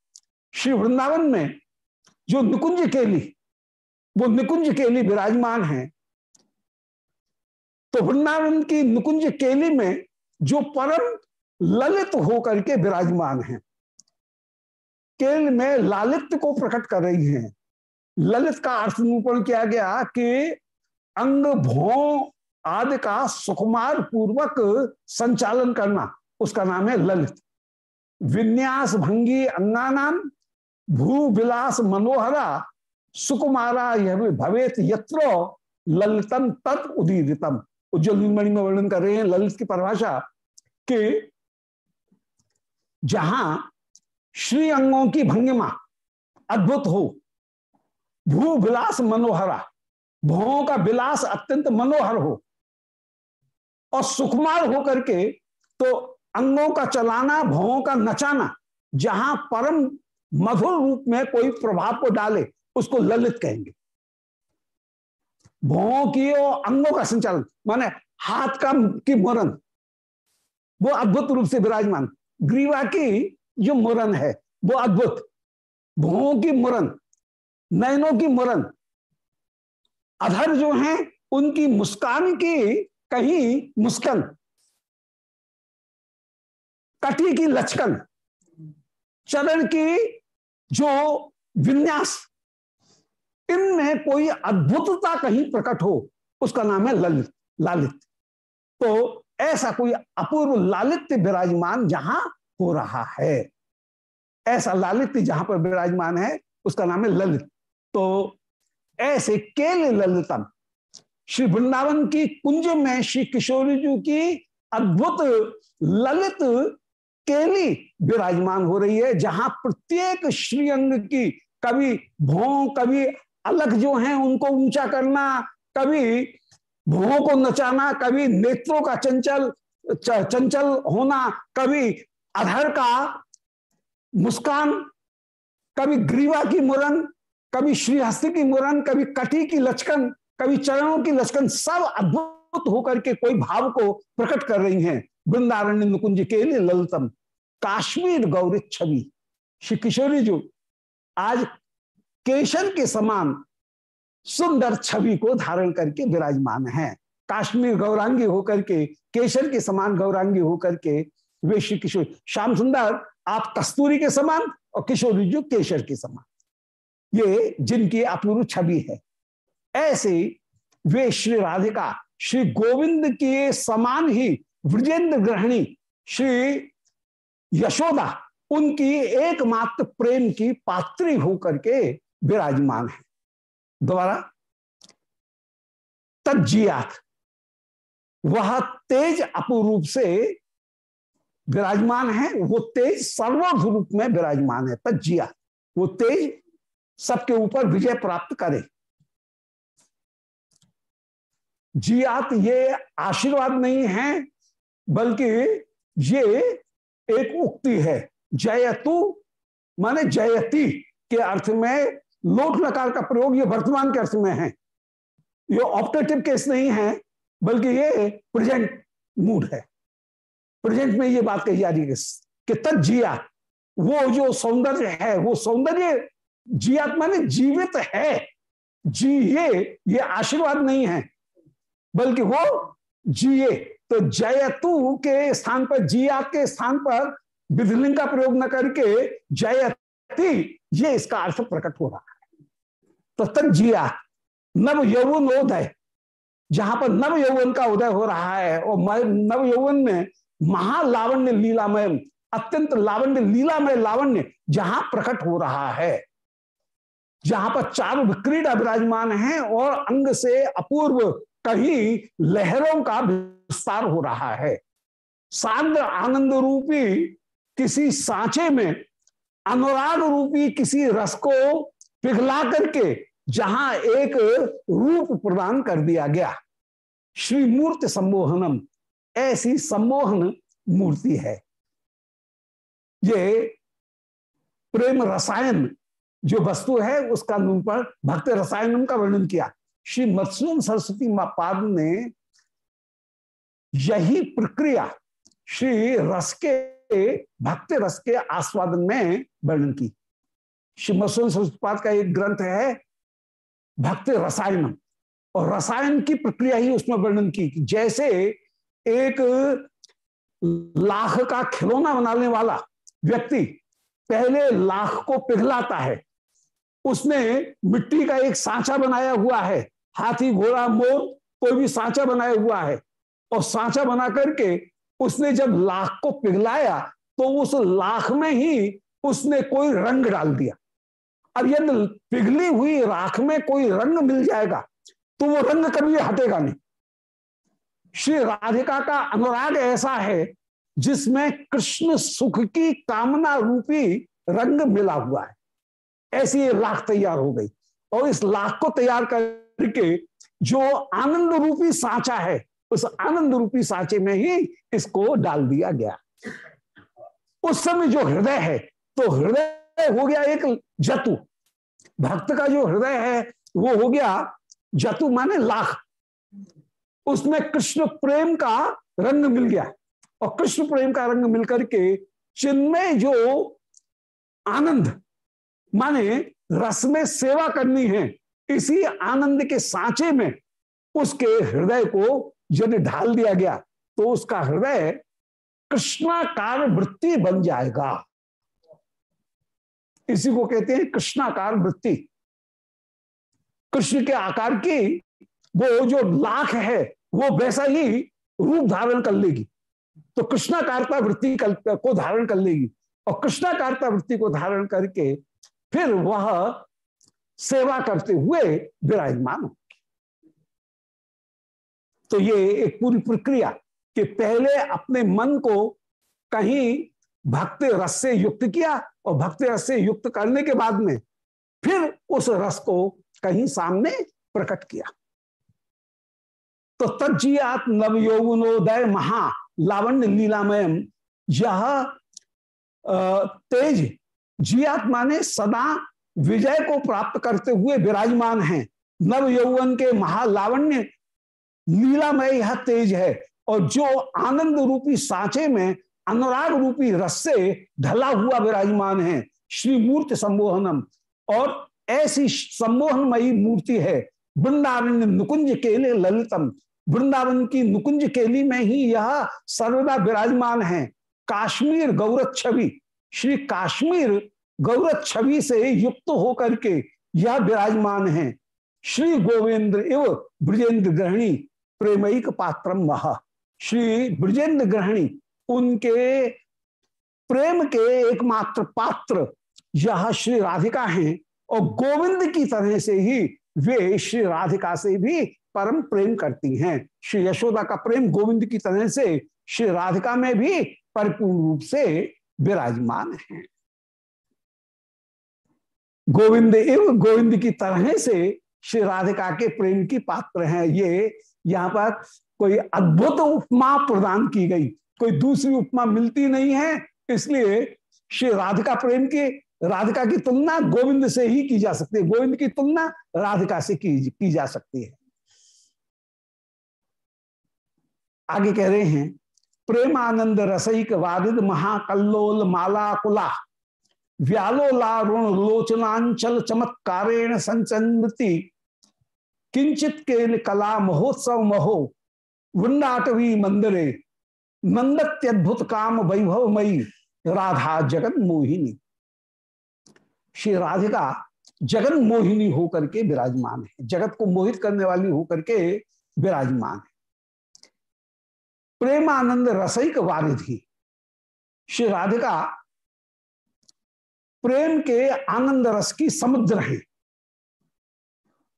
श्री वृंदावन में जो निकुंज केली, वो निकुंज केली विराजमान है। तो वृंदावन की निकुंज केली में जो परम ललित होकर के विराजमान है। केल में लालित्य को प्रकट कर रही हैं। ललित का अर्थ निरूपण किया गया कि अंग, भो आदि का सुकुमार पूर्वक संचालन करना, उसका नाम है ललित। विन्यास भंगी अंगानाम, भू विलास मनोहरा, सुकुमारा यह भवेत यत्रो, ललितम तत् उदीरितम। उज्जवल मणि में वर्णन कर रहे हैं ललित की परिभाषा कि जहाँ श्री अंगों की भंगिमा, अद्भुत हो। भू विलास मनोहरा, भुवों का विलास अत्यंत मनोहर हो। और सुकुमार होकर के तो अंगों का चलाना, भवों का नचाना, जहाँ परम मधुर रूप में कोई प्रभाव को डाले, उसको ललित कहेंगे। भवों की और अंगों का संचालन, माने हाथ का की मुरन, वो अद्भुत रूप से विराजमान। ग्रीवा की जो मुरन है, वो अद्भुत। भुवों की मुरन, नयनों की मुरन, अधर जो हैं, उनकी मुस्कान की कहीं मुस्कन, कटी की लचकन, चरण की जो विन्यास, इनमें कोई अद्भुतता कहीं प्रकट हो, उसका नाम है ललित लालित। तो ऐसा कोई अपूर्व लालित्य विराजमान जहाँ हो रहा है। ऐसा लालित्य जहाँ पर विराजमान है, उसका नाम है ललित। तो ऐसे केल ललितम, श्री वृंदावन की कुंज में श्री किशोरी जी की अद्भुत ललित केली विराजमान हो रही है, जहाँ प्रत्येक श्रीअंग की कभी भों कभी अलग जो हैं, उनको ऊँचा करना कभी भुवों को नचाना कभी नेत्रों का चंचल चंचल होना कभी अधर का मुस्कान, कभी ग्रीवा की मुरन, कभी श्रीहस्त की मुरन, कभी कटी की लचकन, कभी चरणों की लचकन, सब अद्भुत होकर के कोई भाव को प्रकट कर रही हैं वृंदारण्य नुकुंज के लिए ललितम। काश्मीर गौरी छवि। श्री किशोरी जी, आज केशर के समान सुंदर छवि को धारण करके विराजमान है। काश्मीर गौरांगी होकर के, केशर के समान गौरांगी होकर के वे श्री किशोर, श्याम सुंदर, आप कस्तूरी के समान और किशोरी जी केशर के समान। ये जिनकी अपूर्व छवि है। ऐसे वे श्री राधिका, श्री गोविंद के समान ही ब्रजेंद्र ग्रहणी, श्री यशोदा, उनकी एकमात्र प्रेम की पात्री होकर के विराजमान है। दोबारा तजियात वह तेज अपूरूप से विराजमान है, वो तेज सर्वध रूप में विराजमान है तजिया वो तेज सबके ऊपर विजय प्राप्त करे। जियात ये आशीर्वाद नहीं है, बल्कि ये एक उक्ति है, जयतु, माने जयती के अर्थ में लोट लकार का प्रयोग ये वर्तमान के अर्थ में है। ये ऑप्टेटिव केस नहीं है, बल्कि ये प्रेजेंट मूड है। प्रेजेंट में ये बात कही जा रही है कि तजिया वो जो सौंदर्य है, वो सौंदर्य जियात माने जीवित है जी ये आशीर्वाद नहीं है, बल्कि वो जिए तो जयतु के स्थान पर, जिया के स्थान पर विधिलिंग का प्रयोग न करके जयती, ये इसका अर्थ प्रकट हो रहा है। तो तक जिया, नव यौवन उदय, जहाँ पर नव यौवन का उदय हो रहा है, और नव यौवन में महालावण्य लीलामय, अत्यंत लावण्य लीलामय लावण्य जहाँ प्रकट हो रहा है, जहाँ पर चार विक्रीड़ा विराजमान है और अंग से अपूर्व कहीं लहरों का विस्तार हो रहा है। सांद्र आनंद रूपी किसी सांचे में, अनुराग रूपी किसी रस को पिघला करके जहाँ एक रूप प्रदान कर दिया गया। श्री मूर्ति सम्मोहनम ऐसी सम्मोहन मूर्ति है। ये प्रेम रसायन जो वस्तु है, उसका निरूपण भक्त रसायनम का वर्णन किया। श्री मत्सून सरस्वती पाद ने यही प्रक्रिया श्री रस के, भक्त रस के आस्वादन में वर्णन की। श्री मत्सून सरस्वती पाद का एक ग्रंथ है, भक्त रसायनम। और रसायन की प्रक्रिया ही उसमें वर्णन की जैसे एक लाख का खिलौना बनाने वाला व्यक्ति पहले लाख को पिघलाता है। उसने मिट्टी का एक सांचा बनाया हुआ है। हाथी, घोड़ा, मोर, कोई भी सांचा बनाया हुआ है। और सांचा बना करके उसने जब लाख को पिघलाया तो उस लाख में ही उसने कोई रंग डाल दिया। अब यदि पिघली हुई राख में कोई रंग मिल जाएगा तो वो रंग कभी हटेगा नहीं। श्री राधिका का अनुराग ऐसा है जिसमें कृष्ण सुख की कामना रूपी रंग मिला हुआ है। ऐसी लाख तैयार हो गई। और इस लाख को तैयार करके जो आनंद रूपी सांचा है, उस आनंद रूपी सांचे में ही इसको डाल दिया गया। उस समय जो हृदय है तो हृदय हो गया एक जतु। भक्त का जो हृदय है, वो हो गया जतु माने लाख। उसमें कृष्ण प्रेम का रंग मिल गया। और कृष्ण प्रेम का रंग मिलकर के चिन्मय जो आनंद, माने रस में सेवा करनी है, इसी आनंद के सांचे में उसके हृदय को यदि ढाल दिया गया तो उसका हृदय कृष्णाकार वृत्ति बन जाएगा। इसी को कहते हैं कृष्णाकार वृत्ति। कृष्ण के आकार की वो जो लाख है वो वैसा ही रूप धारण कर लेगी। तो कृष्णाकारता वृत्ति को धारण कर लेगी। और कृष्णाकारता वृत्ति को धारण करके फिर वह सेवा करते हुए विराजमान तो ये एक पूरी प्रक्रिया कि पहले अपने मन को कहीं भक्ति रस से युक्त किया और भक्ति रस से युक्त करने के बाद में फिर उस रस को कहीं सामने प्रकट किया। तो तजियात नव यौवनोदय महा लावण्य लीलामय यह तेज जियात माने सदा विजय को प्राप्त करते हुए विराजमान हैं। नव यौवन के महालावण्य लीलामय यह तेज है और जो आनंद रूपी सांचे में अनुराग रूपी रस से ढला हुआ विराजमान है। श्री मूर्ति सम्मोहनम और ऐसी सम्मोहनमयी मूर्ति है। वृंदावन नुकुंज केले ललितम वृंदावन की नुकुंज केली में ही यह सर्वदा विराजमान है। काश्मीर गौरव छवि श्री काश्मीर गौरव छवि से युक्त होकर के यह विराजमान है। श्री गोविंद्र एव ब्रजेंद्र ग्रहणी प्रेमयिक पात्रम महा श्री ब्रजेंद्र ग्रहणी उनके प्रेम के एकमात्र पात्र यह श्री राधिका हैं और गोविंद की तरह से ही वे श्री राधिका से भी परम प्रेम करती हैं। श्री यशोदा का प्रेम गोविंद की तरह से श्री राधिका में भी परिपूर्ण रूप से विराजमान है। गोविंद एवं गोविंद की तरह से श्री राधिका के प्रेम की पात्र हैं। ये यहाँ पर कोई अद्भुत उपमा प्रदान की गई। कोई दूसरी उपमा मिलती नहीं है। इसलिए श्री राधिका प्रेम की राधिका की तुलना गोविंद से ही की जा सकती है। गोविंद की तुलना राधिका से की, की जा सकती है। आगे कह रहे हैं, प्रेमानंद रसईक वादिद महाकल्लोल माला कुला व्यालोलारुण लोचनांचल चमत्कारेण संचन्मति किंचित के कला महोत्सव महो, वृंदाटवी मंदिरे, नंदत्यद्भुत काम वैभव मई राधा जगन मोहिनी श्री राधिका जगन मोहिनी होकर के विराजमान है, जगत को मोहित करने वाली होकर के विराजमान है। प्रेमानंद रसइक वारिधि। श्री राधिका, प्रेम के आनंद रस की समुद्र है।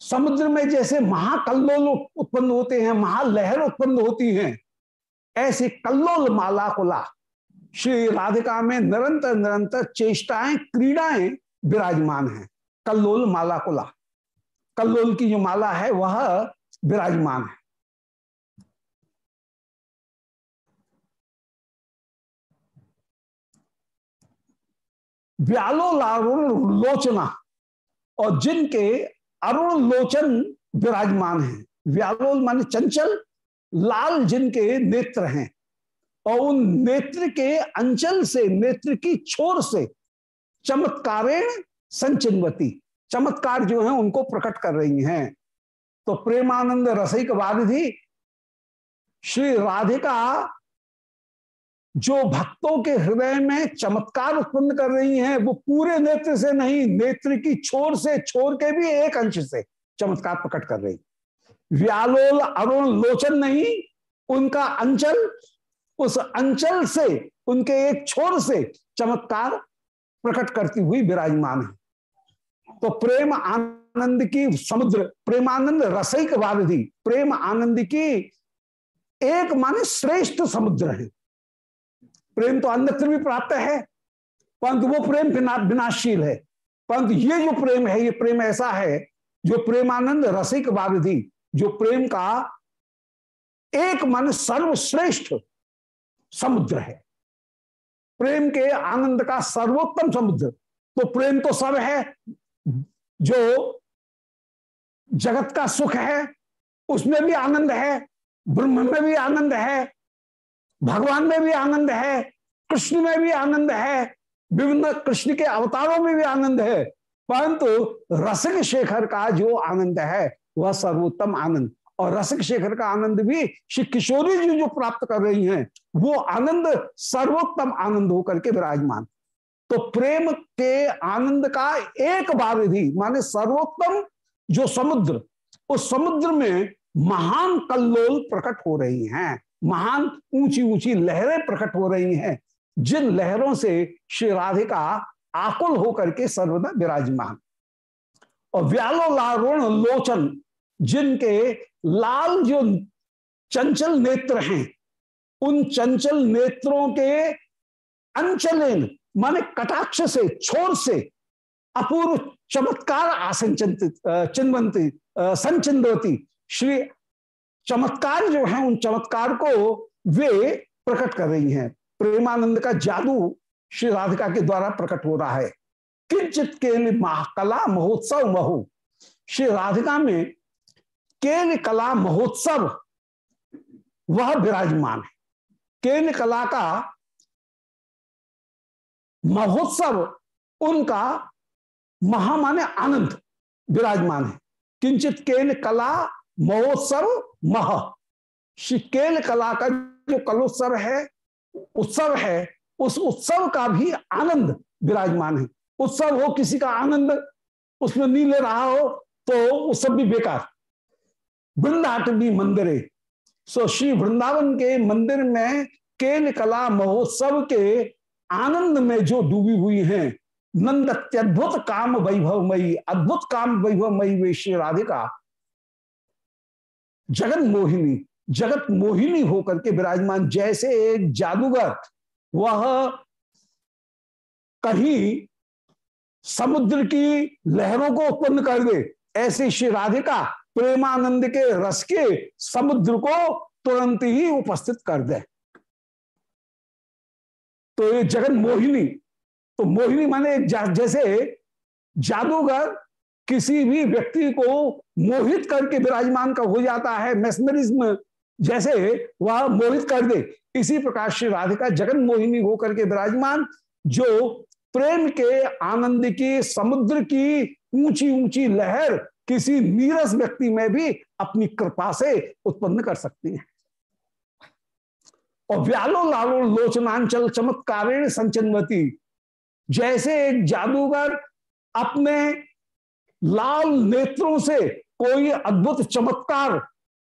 समुद्र में जैसे महाकल्लोल उत्पन्न होते हैं, महालहर उत्पन्न होती हैं, ऐसे कल्लोल माला कुला श्री राधिका में निरंतर निरंतर चेष्टाएँ, क्रीड़ाएँ विराजमान हैं, कल्लोल माला कुला कल्लोल की जो माला है, वह विराजमान है। व्यालोलारुण लोचना और जिनके अरुण लोचन विराजमान है, व्यालोल माने चंचल, लाल जिनके नेत्र हैं, और उन नेत्र के अंचल से, नेत्र की छोर से चमत्कारेण संचिन्वती। चमत्कार जो है, उनको प्रकट कर रही हैं। तो प्रेमानंद रसिक वारिधि श्री राधिका जो भक्तों के हृदय में चमत्कार उत्पन्न कर रही हैं, वो पूरे नेत्र से नहीं, नेत्र की छोर से, छोर के भी एक अंश से चमत्कार प्रकट कर रही। व्यालोल अरुण लोचन नहीं, उनका अंचल, उस अंचल से, उनके एक छोर से चमत्कार प्रकट करती हुई विराजमान है। तो प्रेम आनंद की समुद्र प्रेमानंद रसिक वारधि प्रेम आनंद की एक माने श्रेष्ठ समुद्र है। प्रेम तो अन्यत्र भी प्राप्त है। परंतु वो प्रेम विनाशील है। परंतु ये जो प्रेम है, ये प्रेम ऐसा है जो प्रेमानंद रसिक वारधि जो प्रेम का एक मन सर्वश्रेष्ठ समुद्र है। प्रेम के आनंद का सर्वोत्तम समुद्र। तो प्रेम तो सब है, जो जगत का सुख है, उसमें भी आनंद है, ब्रह्म में भी आनंद है भगवान में भी आनंद है, कृष्ण में भी आनंद है, विभिन्न कृष्ण के अवतारों में भी आनंद है, परंतु रसिक शेखर का जो आनंद है, वह सर्वोत्तम आनंद। और रसिक शेखर का आनंद भी श्री किशोरी जी जो प्राप्त कर रही हैं, वो आनंद सर्वोत्तम आनंद होकर के विराजमान। तो प्रेम के आनंद का एक बार भी, माने सर्वोत्तम जो समुद्र, उस समुद्र में महान कल्लोल प्रकट हो रही हैं। महान ऊँची ऊँची लहरें प्रकट हो रही हैं, जिन लहरों से श्री राधिका आकुल होकर के सर्वदा विराजमान। और व्यालो लारुण लोचन, जिनके लाल जो चंचल नेत्र हैं, उन चंचल नेत्रों के अंचलेन, माने कटाक्ष से, छोर से, अपूर्व चमत्कार आसन चिंतित चिन्वंती संचिंदवती श्री चमत्कार जो है, उन चमत्कार को वे प्रकट कर रही हैं। प्रेमानंद का जादू श्री राधिका के द्वारा प्रकट हो रहा है। किंचित केल कला महोत्सव महु। श्री राधिका में केल कला महोत्सव, वह विराजमान है। केल कला का महोत्सव, उनका महामाने आनंद विराजमान है। किंचित केल कला महोत्सव मह केल कला का जो कलोत्सव है, उत्सव है, उस उत्सव का भी आनंद विराजमान है। उत्सव हो, किसी का आनंद उसमें नहीं ले रहा हो तो उत्सव भी बेकार। वृंदाटवी मंदिर, सो श्री वृंदावन के मंदिर में केल कला महोत्सव के आनंद में जो डूबी हुई हैं, नंद अत्यद्भुत काम वैभवमयी, अद्भुत काम वैभवमयी वे श्री राधिका जगत मोहिनी जगत मोहिनी होकर के विराजमान, जैसे एक जादूगर, वह कहीं समुद्र की लहरों को उत्पन्न कर दे। ऐसे श्री राधिका प्रेमानंद के रस के समुद्र को तुरंत ही उपस्थित कर दे। तो ये जगत मोहिनी तो मोहिनी माने जैसे जादूगर किसी भी व्यक्ति को मोहित करके विराजमान का हो जाता है मैसमरिज्म जैसे वह मोहित कर दे। इसी प्रकार श्री राधिका जगन मोहिनी होकर के विराजमान, जो प्रेम के आनंद की, समुद्र की ऊँची ऊँची लहर किसी नीरस व्यक्ति में भी अपनी कृपा से उत्पन्न कर सकती है। और व्यालो लालो लोचनांचल चमत्कारेण संचनवती। जैसे एक जादूगर अपने लाल नेत्रों से कोई अद्भुत चमत्कार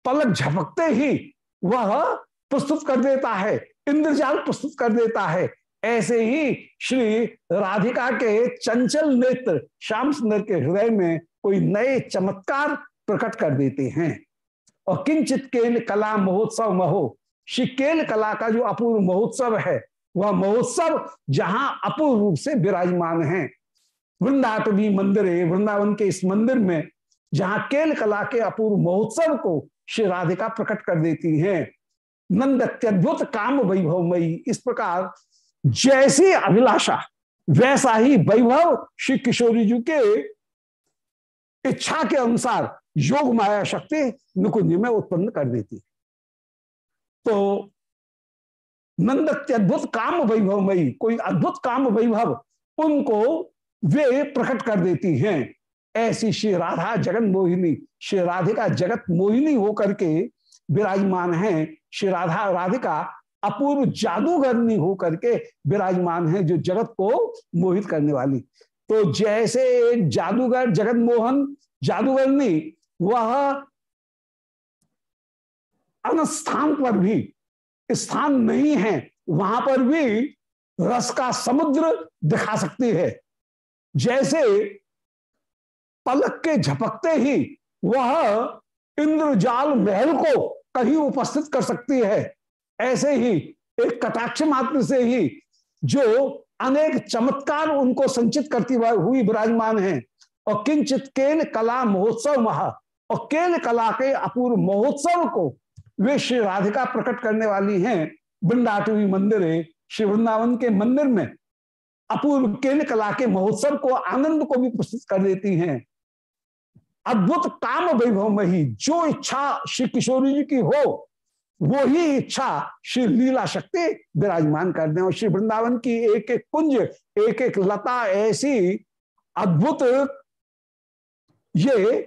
पलक झपकते ही वह प्रस्तुत कर देता है, इंद्रजाल प्रस्तुत कर देता है। ऐसे ही श्री राधिका के चंचल नेत्र श्याम सुंदर के हृदय में कोई नए चमत्कार प्रकट कर देते हैं। और किंचित केल कला महोत्सव महो, श्री केल कला का जो अपूर्व महोत्सव है, वह महोत्सव जहाँ अपूर्व रूप से विराजमान है। वृंदाटवी मंदिर है, वृंदावन के इस मंदिर में जहाँ केल कला के अपूर्व महोत्सव को श्री राधिका प्रकट कर देती हैं। नंद अत्यद्भुत काम वैभवमयी इस प्रकार जैसी अभिलाषा, वैसा ही वैभव श्री किशोरी जी के इच्छा के अनुसार योग माया शक्ति नुकुंज में उत्पन्न कर देती है। तो नंद अत्यद्भुत काम वैभवमयी कोई अद्भुत काम वैभव उनको वे प्रकट कर देती हैं। ऐसी श्री राधा जगत मोहिनी, श्री राधिका जगत मोहिनी होकर के विराजमान है। श्री राधा राधिका अपूर्व जादूगरनी होकर के विराजमान है जो जगत को मोहित करने वाली। तो जैसे एक जादूगर जगत मोहन, जादूगरनी, वह अनस्थान पर भी स्थान नहीं है, वहाँ पर भी रस का समुद्र दिखा सकती है। जैसे पलक के झपकते ही वह इंद्रजाल महल को कहीं उपस्थित कर सकती है। ऐसे ही एक कटाक्ष मात्र से ही जो अनेक चमत्कार उनको संचित करती हुई विराजमान है। और किंचित केन कला महोत्सव महा और केन कला के अपूर्व महोत्सव को वे श्री राधिका प्रकट करने वाली हैं। बिंदाटवी मंदिर श्री वृंदावन के मंदिर में अपूर्व केल कला के महोत्सव को आनंद को भी प्रस्तुत कर देती हैं। अद्भुत काम वैभव में ही जो इच्छा श्री किशोरी जी की हो वो ही इच्छा श्री लीला शक्ति विराजमान कर दें। और श्री वृंदावन की एक एक कुंज एक एक लता ऐसी अद्भुत ये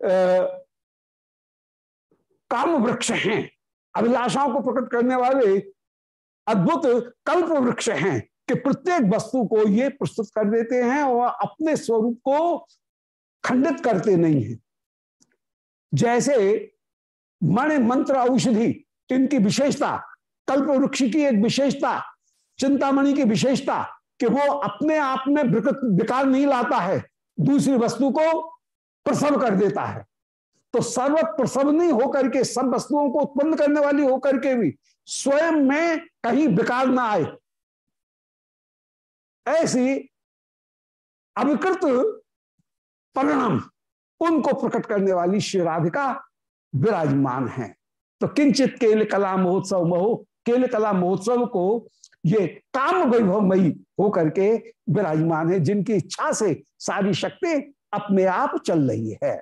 आ, काम वृक्ष हैं। अभिलाषाओं को प्रकट करने वाले अद्भुत कल्प वृक्ष हैं। कि प्रत्येक वस्तु को ये प्रस्तुत कर देते हैं और अपने स्वरूप को खंडित करते नहीं है। जैसे मणि मंत्र औषधि, इनकी विशेषता कल्प वृक्ष की एक विशेषता, चिंतामणि की विशेषता कि वो अपने आप में विकार नहीं लाता है, दूसरी वस्तु को प्रसव कर देता है। तो सर्व प्रसव नहीं होकर के, सब वस्तुओं को उत्पन्न करने वाली होकर के भी, स्वयं में कहीं विकार ना आए ऐसी अविकृत परिणाम उनको प्रकट करने वाली श्री राधिका विराजमान है। तो किंचित केल कला महोत्सव महो केल कला महोत्सव को ये काम वैभवमयी होकर के विराजमान है, जिनकी इच्छा से सारी शक्ति अपने आप चल रही है।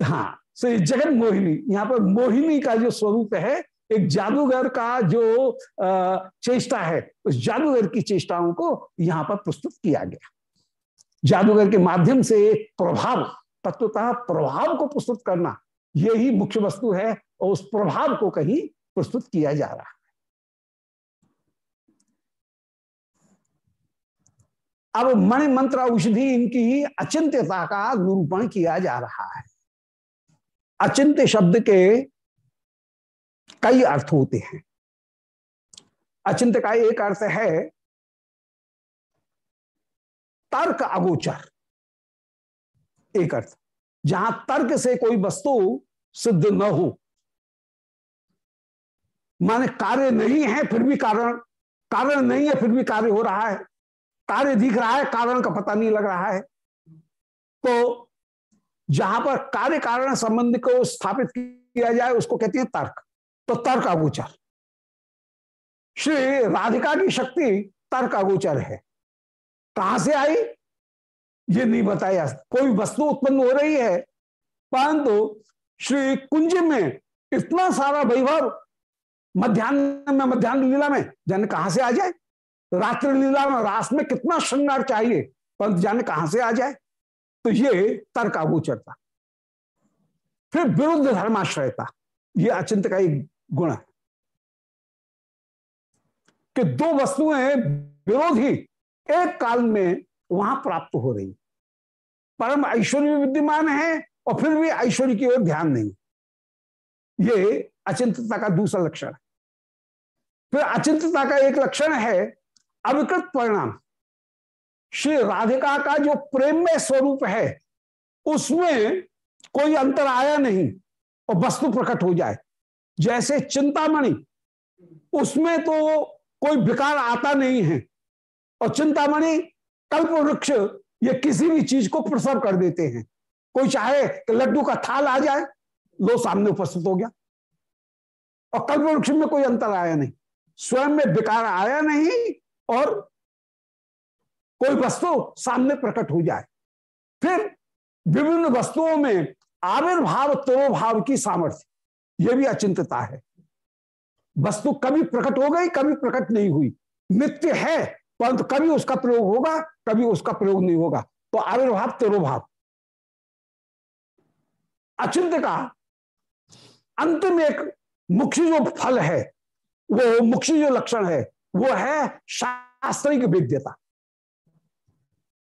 हाँ सो जगत मोहिनी, यहाँ पर मोहिनी का जो स्वरूप है एक जादूगर का जो चेष्टा है, उस जादूगर की चेष्टाओं को यहाँ पर प्रस्तुत किया गया। जादूगर के माध्यम से प्रभाव, तत्वतः प्रभाव को प्रस्तुत करना यही मुख्य वस्तु है और उस प्रभाव को कहीं प्रस्तुत किया जा रहा है। अब मणि मंत्र औषधि इनकी अचिंत्यता का निरूपण किया जा रहा है। अचिंत्य शब्द के कई अर्थ होते हैं। अचिंत्य का एक अर्थ है, तर्क अगोचर। एक अर्थ, जहाँ तर्क से कोई वस्तु सिद्ध न हो। माने कार्य नहीं है, फिर भी कारण कारण नहीं है, फिर भी कार्य हो रहा है। कार्य दिख रहा है, कारण का पता नहीं लग रहा है। तो जहाँ पर कार्य कारण संबंध को स्थापित किया जाए, उसको कहते हैं तर्क। तो तर्क अगोचर। श्री राधिका की शक्ति तर्क अगोचर है। कहाँ से आई? ये नहीं बताया। कोई वस्तु उत्पन्न हो रही है। परंतु श्री कुंज में इतना सारा वैभव मध्यान्ह में, मध्यान्ह लीला में, जन कहाँ से आ जाए? रात्रि लीला में, रास में कितना श्रृंगार चाहिए? पंत जाने कहाँ से आ जाए? तो ये तर्क अगोचरता फिर विरुद्ध धर्माश्रयता ये अचिंत का एक गुण कि दो वस्तुएँ विरोधी, एक काल में वहाँ प्राप्त हो रही। परम ऐश्वर्य विद्यमान है और फिर भी ऐश्वर्य की ओर ध्यान नहीं। ये अचिंतता का दूसरा लक्षण है। फिर अचिंतता का एक लक्षण है अविकृत परिणाम। श्री राधिका का जो प्रेम में स्वरूप है, उसमें कोई अंतर आया नहीं और वस्तु प्रकट हो जाए। जैसे चिंतामणि, उसमें तो कोई विकार आता नहीं है। और चिंतामणि कल्प वृक्ष ये किसी भी चीज़ को प्रसव कर देते हैं। कोई चाहे कि लड्डू का थाल आ जाए, लो सामने उपस्थित हो गया। और कल्प वृक्ष में कोई अंतर आया नहीं। स्वयं में विकार आया नहीं और कोई वस्तु सामने प्रकट हो जाए। फिर विभिन्न वस्तुओं में आविर्भाव, तरोभाव की सामर्थ्य। यह भी अचिंतता है। वस्तु तो कभी प्रकट हो गई, कभी प्रकट नहीं हुई। नित्य है, परंतु कभी उसका प्रयोग होगा, कभी उसका प्रयोग नहीं होगा। तो आविर्भाव तिरोभाव अचिंत का अंतिम एक मुख्य जो फल है, वो मुख्य जो लक्षण है, वो है शास्त्रिक विद्यता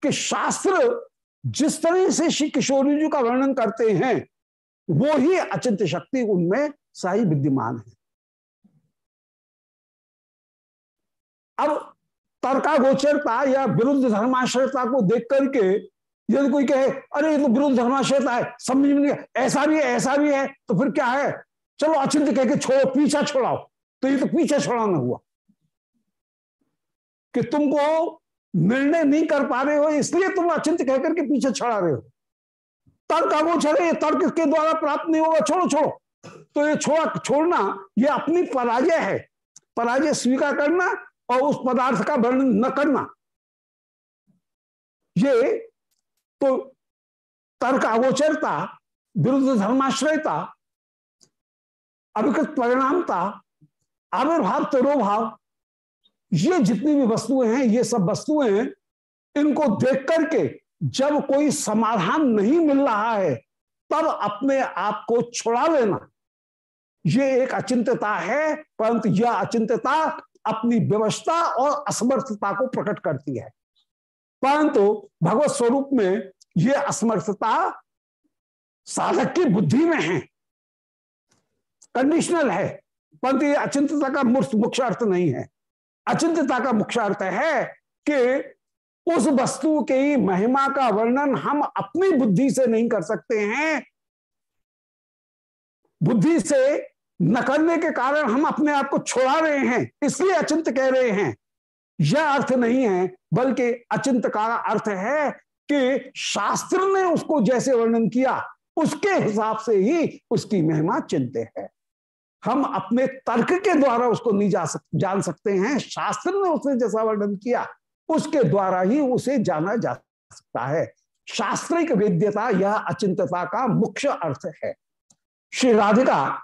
कि शास्त्र जिस तरह से श्री किशोरी जी का वर्णन करते हैं वो ही अचिंत शक्ति उनमें सही विद्यमान है। अब तर्कागोचरता या विरुद्ध धर्माश्रयता को देख करके यदि कोई कहे, अरे, ये तो विरुद्ध धर्माश्रयता है, समझ में नहीं ऐसा भी है, ऐसा भी है तो फिर क्या है? चलो अचिंत कह के छोड़ो, पीछा छोड़ाओ। तो ये तो पीछा छोड़ाना हुआ। कि तुमको निर्णय नहीं कर पा रहे हो, इसलिए तुम अचिंत कहकर के पीछे छड़ा रहे हो। तर्क अगोचर ये तर्क के द्वारा प्राप्त नहीं होगा। छोड़ो छोड़ो। तो ये छोड़ा, छोड़ना, ये अपनी पराजय है। पराजय स्वीकार करना और उस पदार्थ का वर्णन न करना। ये तो तर्क अगोचरता, विरुद्ध धर्माश्रयता अभिकृत परिणामता, आविर्भाव तरोभाव ये जितनी भी वस्तुएँ हैं, ये सब वस्तुएँ, इनको देख करके जब कोई समाधान नहीं मिल रहा है, तब अपने आप को छुड़ा लेना। ये एक अचिंतता है, परंतु यह अचिंतता अपनी व्यवस्था और असमर्थता को प्रकट करती है। परंतु भगवत स्वरूप में यह असमर्थता साधक की बुद्धि में है। कंडीशनल है, परंतु यह अचिंतता का मुख्य अर्थ नहीं है। अचिंतता का मुख्य अर्थ है कि उस वस्तु की महिमा का वर्णन हम अपनी बुद्धि से नहीं कर सकते हैं। बुद्धि से न करने के कारण हम अपने आप को छोड़ा रहे हैं इसलिए अचिंत कह रहे हैं। यह अर्थ नहीं है बल्कि अचिंत का अर्थ है कि शास्त्र ने उसको जैसे वर्णन किया उसके हिसाब से ही उसकी महिमा चिंत है। हम अपने तर्क के द्वारा उसको नहीं जा सक, जान सकते हैं शास्त्र ने उसने जैसा वर्णन किया। उसके द्वारा ही उसे जाना जा सकता है। शास्त्रिक वेद्यता यह अचिंतता का मुख्य अर्थ है। श्री राधिका,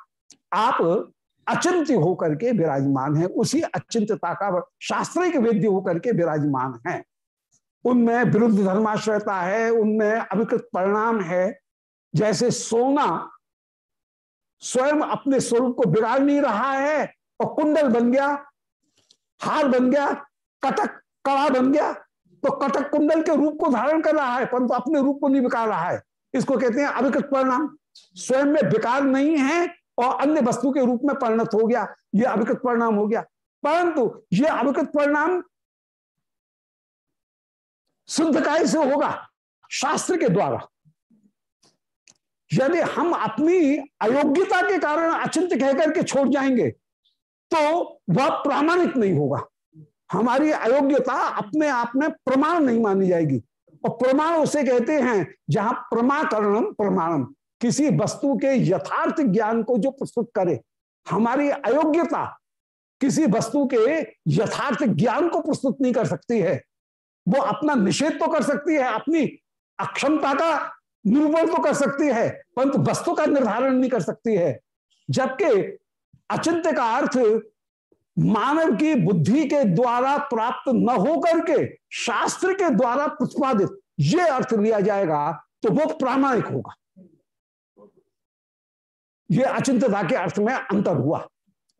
आप अचिंत्य होकर के विराजमान है। उसी अचिंतता का शास्त्रिक वेद्य होकर के विराजमान है। उनमें विरुद्ध धर्माश्रयता है, उनमें अभिकृत परिणाम है। जैसे सोना स्वयं अपने स्वरूप को बिगाड़ नहीं रहा है और कुंडल बन गया, हार बन गया, कटक कड़ा बन गया तो कटक कुंडल के रूप को धारण कर रहा है, परंतु अपने रूप को नहीं बिका रहा है। इसको कहते हैं अभिकृत परिणाम। स्वयं में विकार नहीं है और अन्य वस्तु के रूप में परिणत हो गया, यह अभिकृत परिणाम हो गया। परंतु यह अभिकृत परिणाम शुद्ध काय से होगा, शास्त्र के द्वारा। यदि हम अपनी अयोग्यता के कारण अचिंत कहकर के छोड़ जाएँगे तो वह प्रामाणिक नहीं होगा। हमारी अयोग्यता अपने आप में प्रमाण नहीं मानी जाएगी। और प्रमाण उसे कहते हैं, जहाँ प्रमाकरणम प्रमाणम, किसी वस्तु के यथार्थ ज्ञान को जो प्रस्तुत करे। हमारी अयोग्यता किसी वस्तु के यथार्थ ज्ञान को प्रस्तुत नहीं कर सकती है। वो अपना निषेध तो कर सकती है, अपनी अक्षमता का निरूपण तो कर सकती है, परंतु वस्तु का निर्धारण नहीं कर सकती है। जबकि अचिंत्य का अर्थ मानव की बुद्धि के द्वारा प्राप्त न होकर के शास्त्र के द्वारा प्रतिपादित ये अर्थ लिया जाएगा तो वो प्रामाणिक होगा। ये अचिंतता के अर्थ में अंतर हुआ।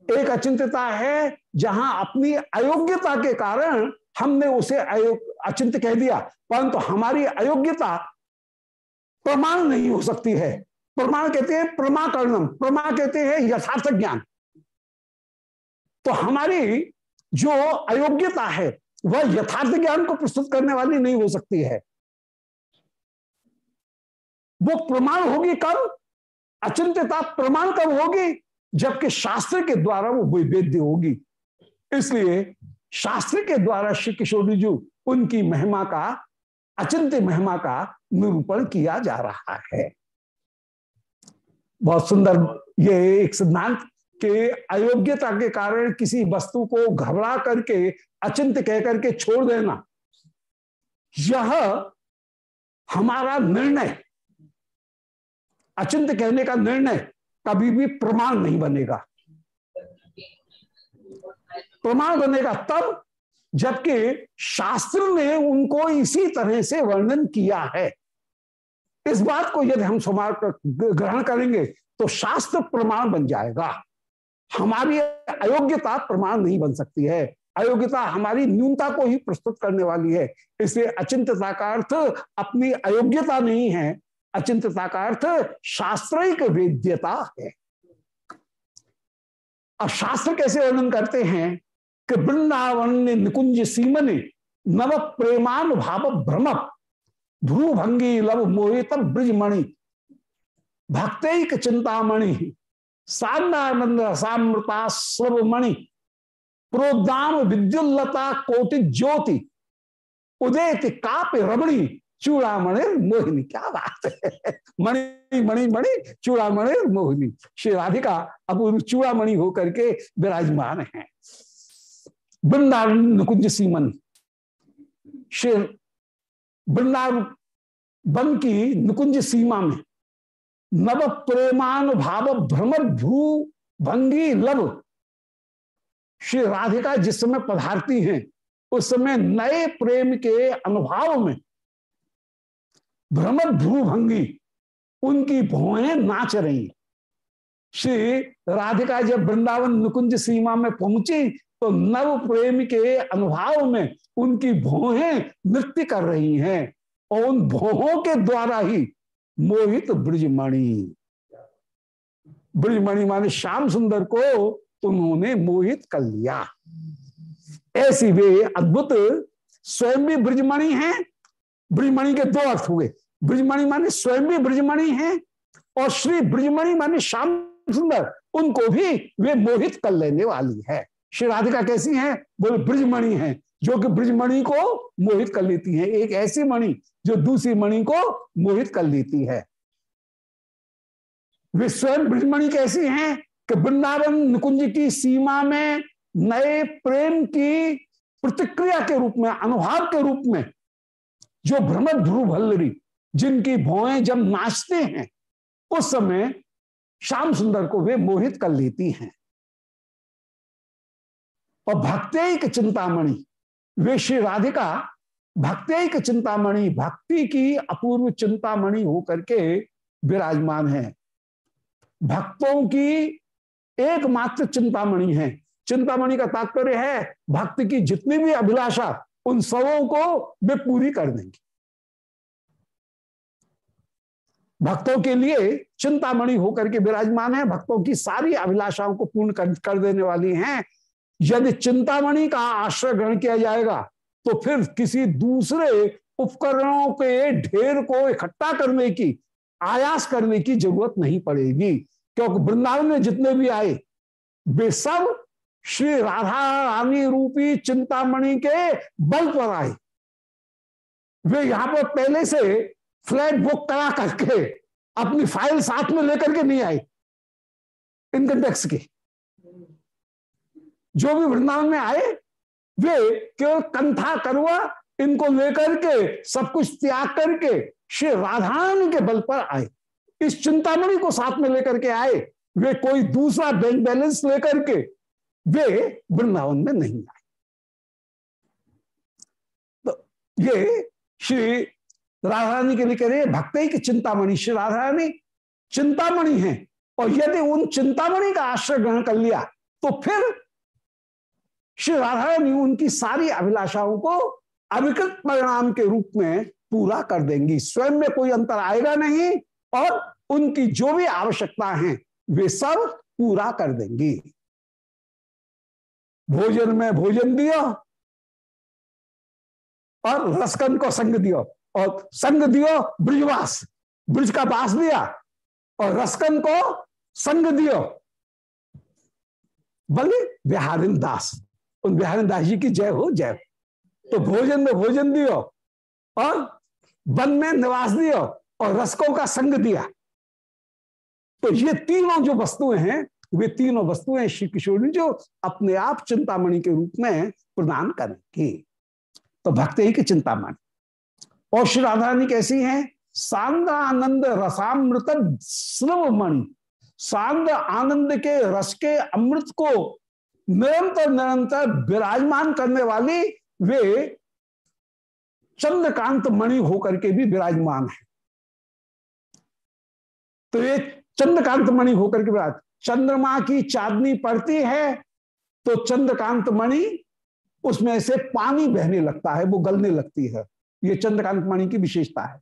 एक अचिंतता है जहाँ अपनी अयोग्यता के कारण हमने उसे अचिंत कह दिया, परंतु तो हमारी अयोग्यता प्रमाण नहीं हो सकती है। प्रमाण कहते हैं प्रमाकरणम प्रमा कहते हैं यथार्थ ज्ञान। तो हमारी जो अयोग्यता है, वह यथार्थ ज्ञान को प्रस्तुत करने वाली नहीं हो सकती है। वो प्रमाण होगी कब? अचिंत्यता प्रमाण कब होगी? जबकि शास्त्र के द्वारा वो वैवेद्य होगी। इसलिए शास्त्र के द्वारा श्री किशोर जी उनकी महिमा का, अचिंत्य महिमा का निरूपण किया जा रहा है। बहुत सुंदर ये एक सिद्धांत के अयोग्यता के कारण किसी वस्तु को घबरा करके, अचिंत कह करके छोड़ देना। यह हमारा निर्णय। अचिंत कहने का निर्णय कभी भी प्रमाण नहीं बनेगा। प्रमाण बनेगा तब, जबकि शास्त्र ने उनको इसी तरह से वर्णन किया है। इस बात को यदि हम समार ग्रहण करेंगे तो शास्त्र प्रमाण बन जाएगा। हमारी अयोग्यता प्रमाण नहीं बन सकती है। अयोग्यता हमारी न्यूनता को ही प्रस्तुत करने वाली है। इसलिए अचिंतता का अर्थ अपनी अयोग्यता नहीं है। अचिंतता का अर्थ शास्त्रिक वेद्यता है। अब शास्त्र कैसे वर्णन करते हैं? कि वृंदावन निकुंज सीमने नव प्रेमान भाव भ्रम भ्रूभंगी लव मोहित ब्रजमणि भक्त चिंतामणि। सान्नानंद सामृता स्वमणि प्रोदाम विद्युल्लता कोटि ज्योति उदय काप रमणी, चूड़ामणि मोहिनी। क्या बात है? मणि मणि मणि, चूड़ामणि, मोहिनी। श्री राधिका अब चूड़ामणि होकर के विराजमान है। वृंदावन नुकुंज सीमन, श्री वृंदावन वन की नुकुंज सीमा में नव प्रेमान भाव भ्रम भ्रू भंगी लव। श्री राधिका जिस समय पधारती हैं, उस समय नए प्रेम के अनुभाव में भ्रमर भ्रूभंगी उनकी भौएँ नाच रही। श्री राधिका जब वृंदावन नुकुंज सीमा में पहुँची तो नव प्रेम के अनुभाव में उनकी भौहें नृत्य कर रही हैं और उन भोहों के द्वारा ही मोहित ब्रजमणि। ब्रजमणि माने श्याम सुंदर को उन्होंने मोहित कर लिया। ऐसी वे अद्भुत स्वयं भी ब्रजमणि हैं। ब्रजमणि के दो अर्थ हुए। ब्रजमणि माने स्वयं भी ब्रजमणि हैं और श्री ब्रजमणि माने श्याम सुंदर, उनको भी वे मोहित कर लेने वाली है। श्री राधिका कैसी हैं? बोले, ब्रजमणि हैं। जो कि ब्रजमणि को मोहित कर लेती है। एक ऐसी मणि जो दूसरी मणि को मोहित कर लेती है। वे स्वयं ब्रजमणि कैसी हैं कि वृंदावन निकुंज की सीमा में नए प्रेम की प्रतिक्रिया के रूप में, अनुभाव के रूप में जो भ्रमण ध्रुव जिनकी भौएँ जब नाचते हैं, उस समय श्याम सुंदर को वे मोहित कर लेती हैं। और भक्ति चिंतामणि वे श्री राधिका भक्ति चिंतामणि भक्ति की अपूर्व चिंतामणि होकर के विराजमान है। भक्तों की एकमात्र चिंतामणि है। चिंतामणि का तात्पर्य है भक्त की जितनी भी अभिलाषा उन सबों को वे पूरी कर देंगे। भक्तों के लिए चिंतामणि होकर के विराजमान है भक्तों की सारी अभिलाषाओं को पूर्ण कर, कर देने वाली हैं। यदि चिंतामणि का आश्रय ग्रहण किया जाएगा तो फिर किसी दूसरे उपकरणों के ढेर को इकट्ठा करने की, आयास करने की ज़रूरत नहीं पड़ेगी। क्योंकि वृंदावन में जितने भी आए, वे सब श्री राधा रानी रूपी चिंतामणि के बल पर आए। वे यहाँ पर पहले से फ्लैट बुक करा करके अपनी फ़ाइल साथ में लेकर के नहीं आए इनकम टैक्स की। जो भी वृंदावन में आए, वे केवल कंथा करुआ, इनको लेकर के, सब कुछ त्याग करके, श्री राधान के बल पर आए। इस चिंतामणि को साथ में लेकर के आए। वे कोई दूसरा बैंक बैलेंस लेकर के, वे वृंदावन में नहीं आए। तो ये श्री राधारानी के लिए कह रहे हैं, भक्त ही की चिंतामणि। श्री राधा रानी चिंतामणि है, और यदि उन चिंतामणि का आश्रय ग्रहण कर लिया तो फिर श्री राधा रानी उनकी सारी अभिलाषाओं को अविकृत परिणाम के रूप में पूरा कर देंगी। स्वयं में कोई अंतर आएगा नहीं और उनकी जो भी आवश्यकता है, वे सब पूरा कर देंगी। भोजन में भोजन दियो और रसकन को संग दियो और संग दियो ब्रिजवास। ब्रिज का बास दिया और रसकन को संग दियो। बल्कि बिहारिन दास। उन बिहारिन दास जी की जय हो, जय तो भोजन में भोजन दियो और वन में निवास दियो और रसकों का संग दिया। तो ये तीनों जो वस्तुएँ हैं, वे तीनों वस्तुएँ श्री किशोर ने जो अपने आप चिंतामणि के रूप में प्रदान करेंगे। तो भक्त ही की चिंतामणि। और श्री राधा रानी कैसी है? सांद्र आनंद रसामृत स्रवमणि सांद्र आनंद के रस के अमृत को निरंतर निरंतर विराजमान करने वाली वे चंद्रकांत मणि होकर के भी विराजमान है। तो ये चंद्रकांत मणि होकर के विराज, चंद्रमा की चांदनी पड़ती है तो चंद्रकांत मणि उसमें से पानी बहने लगता है, वो गलने लगती है। ये चंद्रकांत मणि की विशेषता है।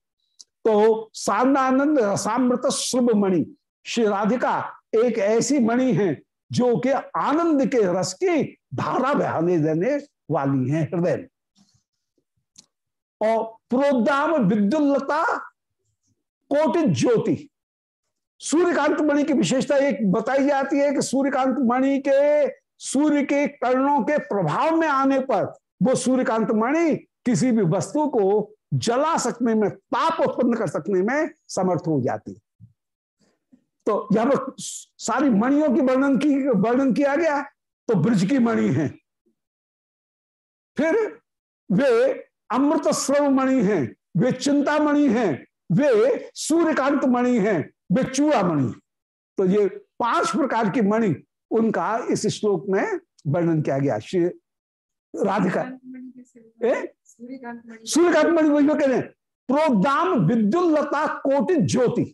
तो सान्नानंद रसामृत शुभ मणि, श्री राधिका एक ऐसी मणि है जो कि आनंद के रस की धारा बहाने देने वाली है हृदय और प्रोद्दाम विद्युल्लता कोटि ज्योति। सूर्यकांत मणि की विशेषता एक बताई जाती है कि सूर्यकांत मणि के सूर्य के कर्णों के प्रभाव में आने पर वो सूर्यकांत मणि किसी भी वस्तु को जला सकने में, ताप उत्पन्न कर सकने में समर्थ हो जाती है। तो यहाँ पर सारी मणियों की वर्णन की वर्णन किया गया तो ब्रज की मणि है। फिर वे अमृत स्रव मणि है वे चिंतामणि है वे सूर्यकांत मणि है वे चूड़ा मणि तो ये पाँच प्रकार की मणि उनका इस श्लोक में वर्णन किया गया। श्री राधिका सूर्यकांत मणि। वही कह रहे हैं प्रोदाम विद्युल्लता कोटि ज्योति।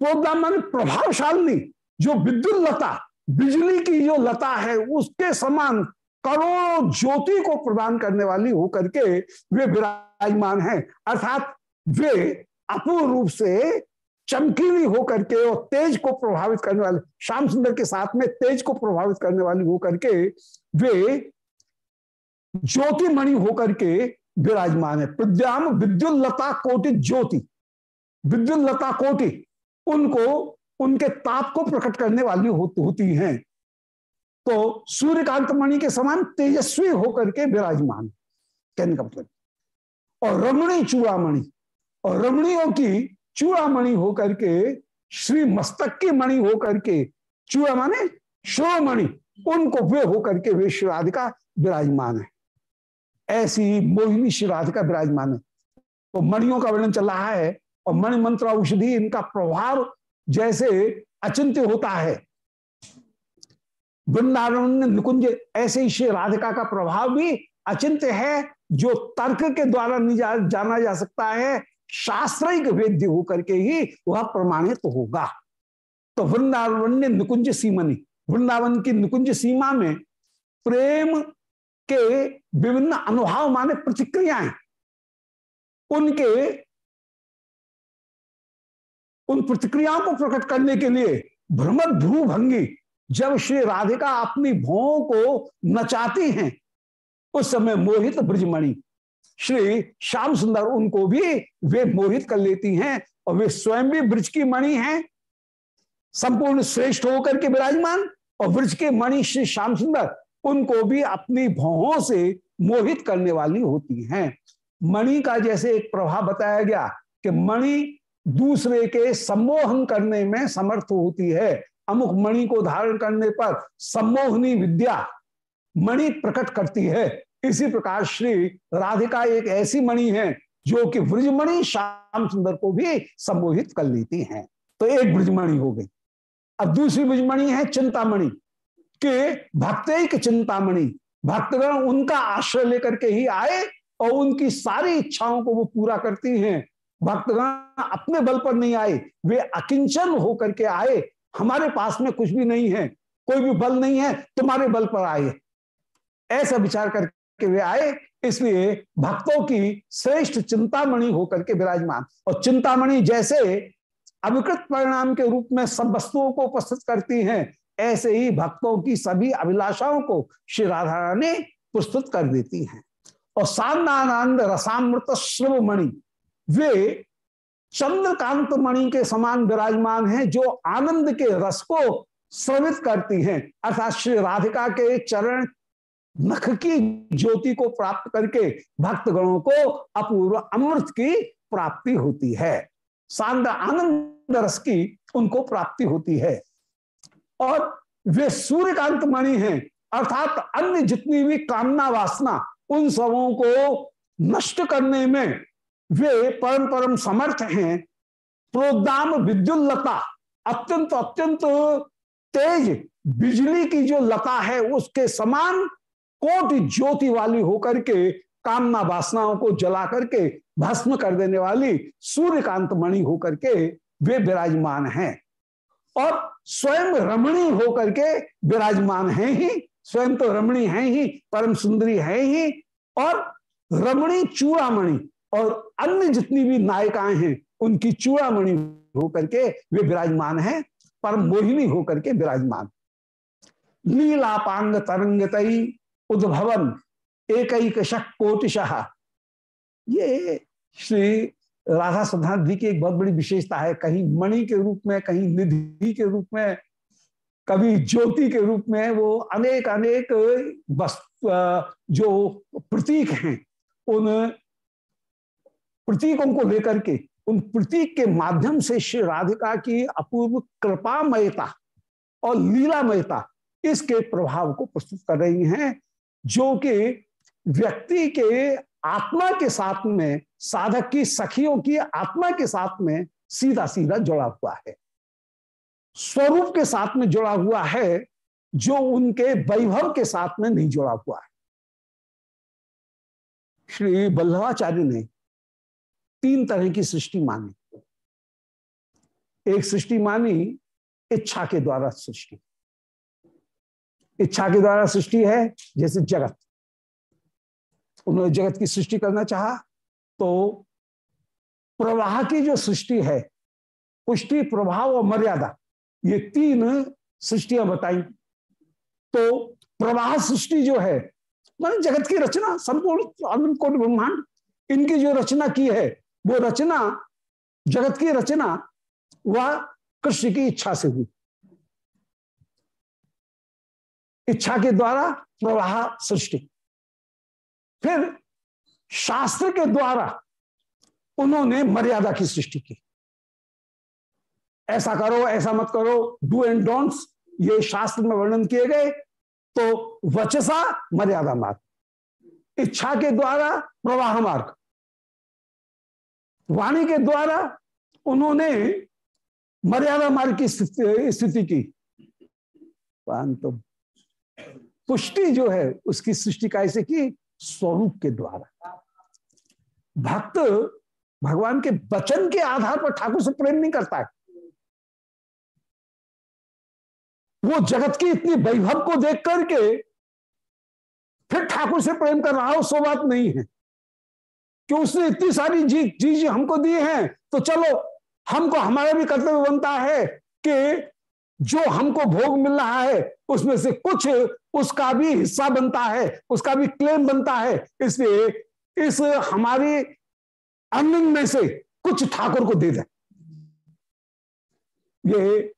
प्रोदाम मान प्रभावशाली? जो विद्युत लता, बिजली की जो लता है, उसके समान करोड़ों ज्योति को प्रदान करने वाली होकर के वे विराजमान हैं। अर्थात वे अपूर्ण रूप से चमकीली होकर के और तेज को प्रभावित करने वाले, श्याम सुंदर के साथ में तेज को प्रभावित करने वाली होकर के वे ज्योतिमणि होकर के विराजमान है। प्रद्याम विद्युल्लता कोटि ज्योति। विद्युल्लता कोटि। उनको उनके ताप को प्रकट करने वाली हो, होती हैं। तो सूर्यकांत मणि के समान तेजस्वी होकर के विराजमान कहने का मतलब। और रमणी चूड़ामणि और रमणियों की चूड़ामणि होकर के श्री मस्तक की मणि होकर के चूड़ा माने श्रोमणि उनको वे होकर के वे श्री विराजमान है। ऐसी मोहिनी श्री विराजमान है। तो मणियों का वर्णन चल रहा है और मणि मंत्र औषधि इनका प्रभाव जैसे अचिंत्य होता है। वृंदावन निकुंज ऐसे ही श्री राधिका का प्रभाव भी अचिंत्य है जो तर्क के द्वारा नहीं जा, जाना जा सकता है शास्त्रिक वेद्य होकर के ही वह प्रमाणित तो होगा। तो वृंदावन निकुंज सीमनी वृंदावन की निकुंज सीमा में प्रेम के विभिन्न अनुभाव माने प्रतिक्रियाएँ उनके उन प्रतिक्रियाओं को प्रकट करने के लिए भ्रमद ध्रुव भंगी जब श्री राधिका अपनी भों को नचाती हैं, उस समय मोहित ब्रजमणि, श्री श्याम सुंदर उनको भी वे मोहित कर लेती हैं और वे स्वयं भी ब्रज की मणि हैं। संपूर्ण श्रेष्ठ होकर के विराजमान और ब्रज के मणि श्री श्याम सुंदर उनको भी अपनी भौहों से मोहित करने वाली होती हैं। मणि का जैसे एक प्रभाव बताया गया कि मणि दूसरे के सम्मोहन करने में समर्थ होती है। अमुक मणि को धारण करने पर सम्मोहनी विद्या मणि प्रकट करती है। इसी प्रकार श्री राधिका एक ऐसी मणि है जो कि ब्रजमणि श्याम सुंदर को भी सम्मोहित कर लेती हैं। तो एक ब्रजमणि हो गई। अब दूसरी बुजमणि है चिंतामणि के भक्त चिंतामणि। भक्तगण उनका आश्रय लेकर के ही आए और उनकी सारी इच्छाओं को वो पूरा करती हैं। भक्तगण अपने बल पर नहीं आए, वे अकिंचन होकर के आए, हमारे पास में कुछ भी नहीं है, कोई भी बल नहीं है, तुम्हारे बल पर आए। ऐसा विचार करके वे आए, इसलिए भक्तों की श्रेष्ठ चिंतामणि होकर के विराजमान। और चिंतामणि जैसे अविकृत परिणाम के रूप में सब वस्तुओं को उपस्थित करती हैं, ऐसे ही भक्तों की सभी अभिलाषाओं को श्री राधा रानी प्रस्तुत कर देती हैं। और सान्नानंद रसामृत श्रव मणि वे चंद्रकांत मणि के समान विराजमान हैं, जो आनंद के रस को श्रवित करती हैं। अर्थात श्री राधिका के चरण नख की ज्योति को प्राप्त करके भक्तगणों को अपूर्व अमृत की प्राप्ति होती है। सांद आनंद रस की उनको प्राप्ति होती है। और वे सूर्यकांत मणि हैं, अर्थात अन्य जितनी भी कामना वासना, उन सबों को नष्ट करने में वे परम परम समर्थ हैं। प्रोदाम विद्युल्लता, अत्यंत अत्यंत तेज बिजली की जो लता है, उसके समान कोटि ज्योति वाली होकर के, कामना वासनाओं को जला करके, भस्म कर देने वाली सूर्यकांत मणि होकर के वे विराजमान हैं। और स्वयं रमणी होकर के विराजमान हैं ही, स्वयं तो रमणी है ही, परम सुंदरी है ही, और रमणी चूड़ामणि और अन्य जितनी भी नायिकाएँ हैं, उनकी चूड़ामणि होकर के वे विराजमान हैं, पर मोहिनी होकर के विराजमान। लीलापांग तरंगतई उद्भवन एक शक कोटिशाह ये श्री राधा सदानंद की एक बहुत बड़ी विशेषता है। कहीं मणि के रूप में, कहीं निधि के रूप में, कभी ज्योति के रूप में वो अनेक अनेक वस्तु जो प्रतीक हैं, उन प्रतीकों को लेकर के, उन प्रतीक के माध्यम से श्री राधिका की अपूर्व कृपामयता और लीलामयता इसके प्रभाव को प्रस्तुत कर रही हैं, जो कि व्यक्ति के आत्मा के साथ में, साधक की सखियों की आत्मा के साथ में सीधा सीधा जुड़ा हुआ है। स्वरूप के साथ में जुड़ा हुआ है, जो उनके वैभव के साथ में नहीं जुड़ा हुआ है। श्री बल्लभाचार्य ने तीन तरह की सृष्टि मानी। एक सृष्टि मानी इच्छा के द्वारा सृष्टि। इच्छा के द्वारा सृष्टि है जैसे जगत। उन्होंने जगत की सृष्टि करना चाहा तो प्रवाह की जो सृष्टि है, पुष्टि, प्रभाव और मर्यादा, ये तीन सृष्टियाँ बताई। तो प्रवाह सृष्टि जो है, मान जगत की रचना, संपूर्ण अनंत ब्रह्मांड, इनकी जो रचना की है वो रचना, जगत की रचना वह कृष्ण की इच्छा से हुई। इच्छा के द्वारा प्रवाह सृष्टि। फिर शास्त्र के द्वारा उन्होंने मर्यादा की सृष्टि की। ऐसा करो, ऐसा मत करो डू एंड डोंट्स ये शास्त्र में वर्णन किए गए तो वचसा मर्यादा मार्ग। इच्छा के द्वारा प्रवाह मार्ग। वाणी के द्वारा उन्होंने मर्यादा मार्ग की स्थिति की। परंतु पुष्टि जो है, उसकी सृष्टि कैसे की स्वरूप के द्वारा। भक्त भगवान के वचन के आधार पर ठाकुर से प्रेम नहीं करता है। वो जगत की इतनी वैभव को देख करके फिर ठाकुर से प्रेम कर रहा हो, सो बात नहीं है। कि उसने इतनी सारी चीज़ हमको दी हैं तो चलो हमको हमारा भी कर्तव्य बनता है कि जो हमको भोग मिल रहा है उसमें से कुछ उसका भी हिस्सा बनता है उसका भी क्लेम बनता है। इसलिए इस हमारी अन्न में से कुछ ठाकुर को दे दे। ये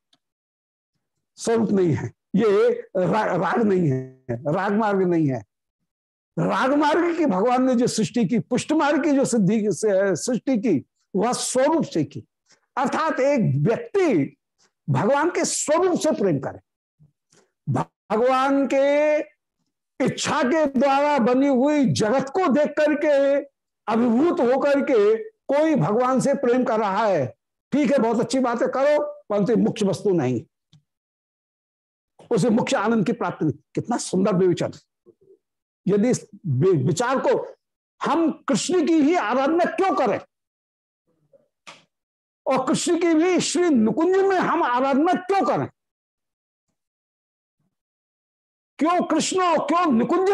स्वरूप नहीं है ये रा, राग नहीं है राग मार्ग नहीं है। राग मार्ग की भगवान ने जो सृष्टि की पुष्ट मार्ग की जो सिद्धि सृष्टि की, वह स्वरूप से की। अर्थात एक व्यक्ति भगवान के स्वरूप से प्रेम करे। भगवान के इच्छा के द्वारा बनी हुई जगत को देख करके, अभिभूत होकर के कोई भगवान से प्रेम कर रहा है, ठीक है, बहुत अच्छी बात है, करो, परंतु मुख्य वस्तु नहीं। उसे मुख्य आनंद की प्राप्ति कितना सुंदर विवेचन यदि विचार को हम कृष्ण की ही आराधना क्यों करें? और कृष्ण की भी श्री नुकुंज में हम आराधना क्यों करें? क्यों कृष्ण और क्यों निकुंज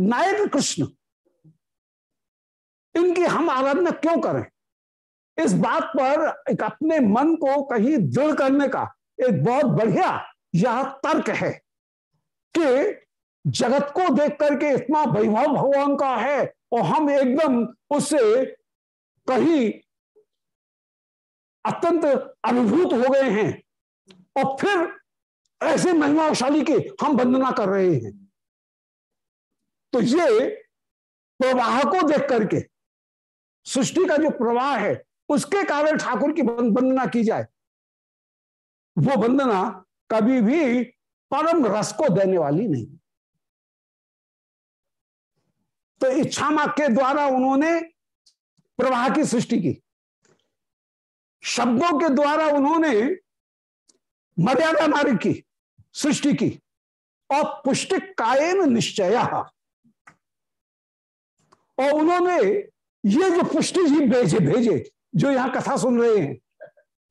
नायक कृष्ण? इनकी हम आराधना क्यों करें? इस बात पर एक अपने मन को कहीं दृढ़ करने का एक बहुत बढ़िया यह तर्क है कि जगत को देख करके इतना वैभव भगवान का है, और हम एकदम उससे कहीं अत्यंत अनुभूत हो गए हैं। और फिर ऐसे महिमाशाली के हम वंदना कर रहे हैं। तो ये प्रवाह को देख करके, सृष्टि का जो प्रवाह है, उसके कारण ठाकुर की वंदना की जाए। वो वंदना कभी भी परम रस को देने वाली नहीं। तो इच्छा के द्वारा उन्होंने प्रवाह की सृष्टि की। शब्दों के द्वारा उन्होंने मर्यादा नारी की सृष्टि की। और पुष्टिक कायन निश्चय। और उन्होंने ये जो पुष्टि जी भेजे भेजे, जो यहाँ कथा सुन रहे हैं,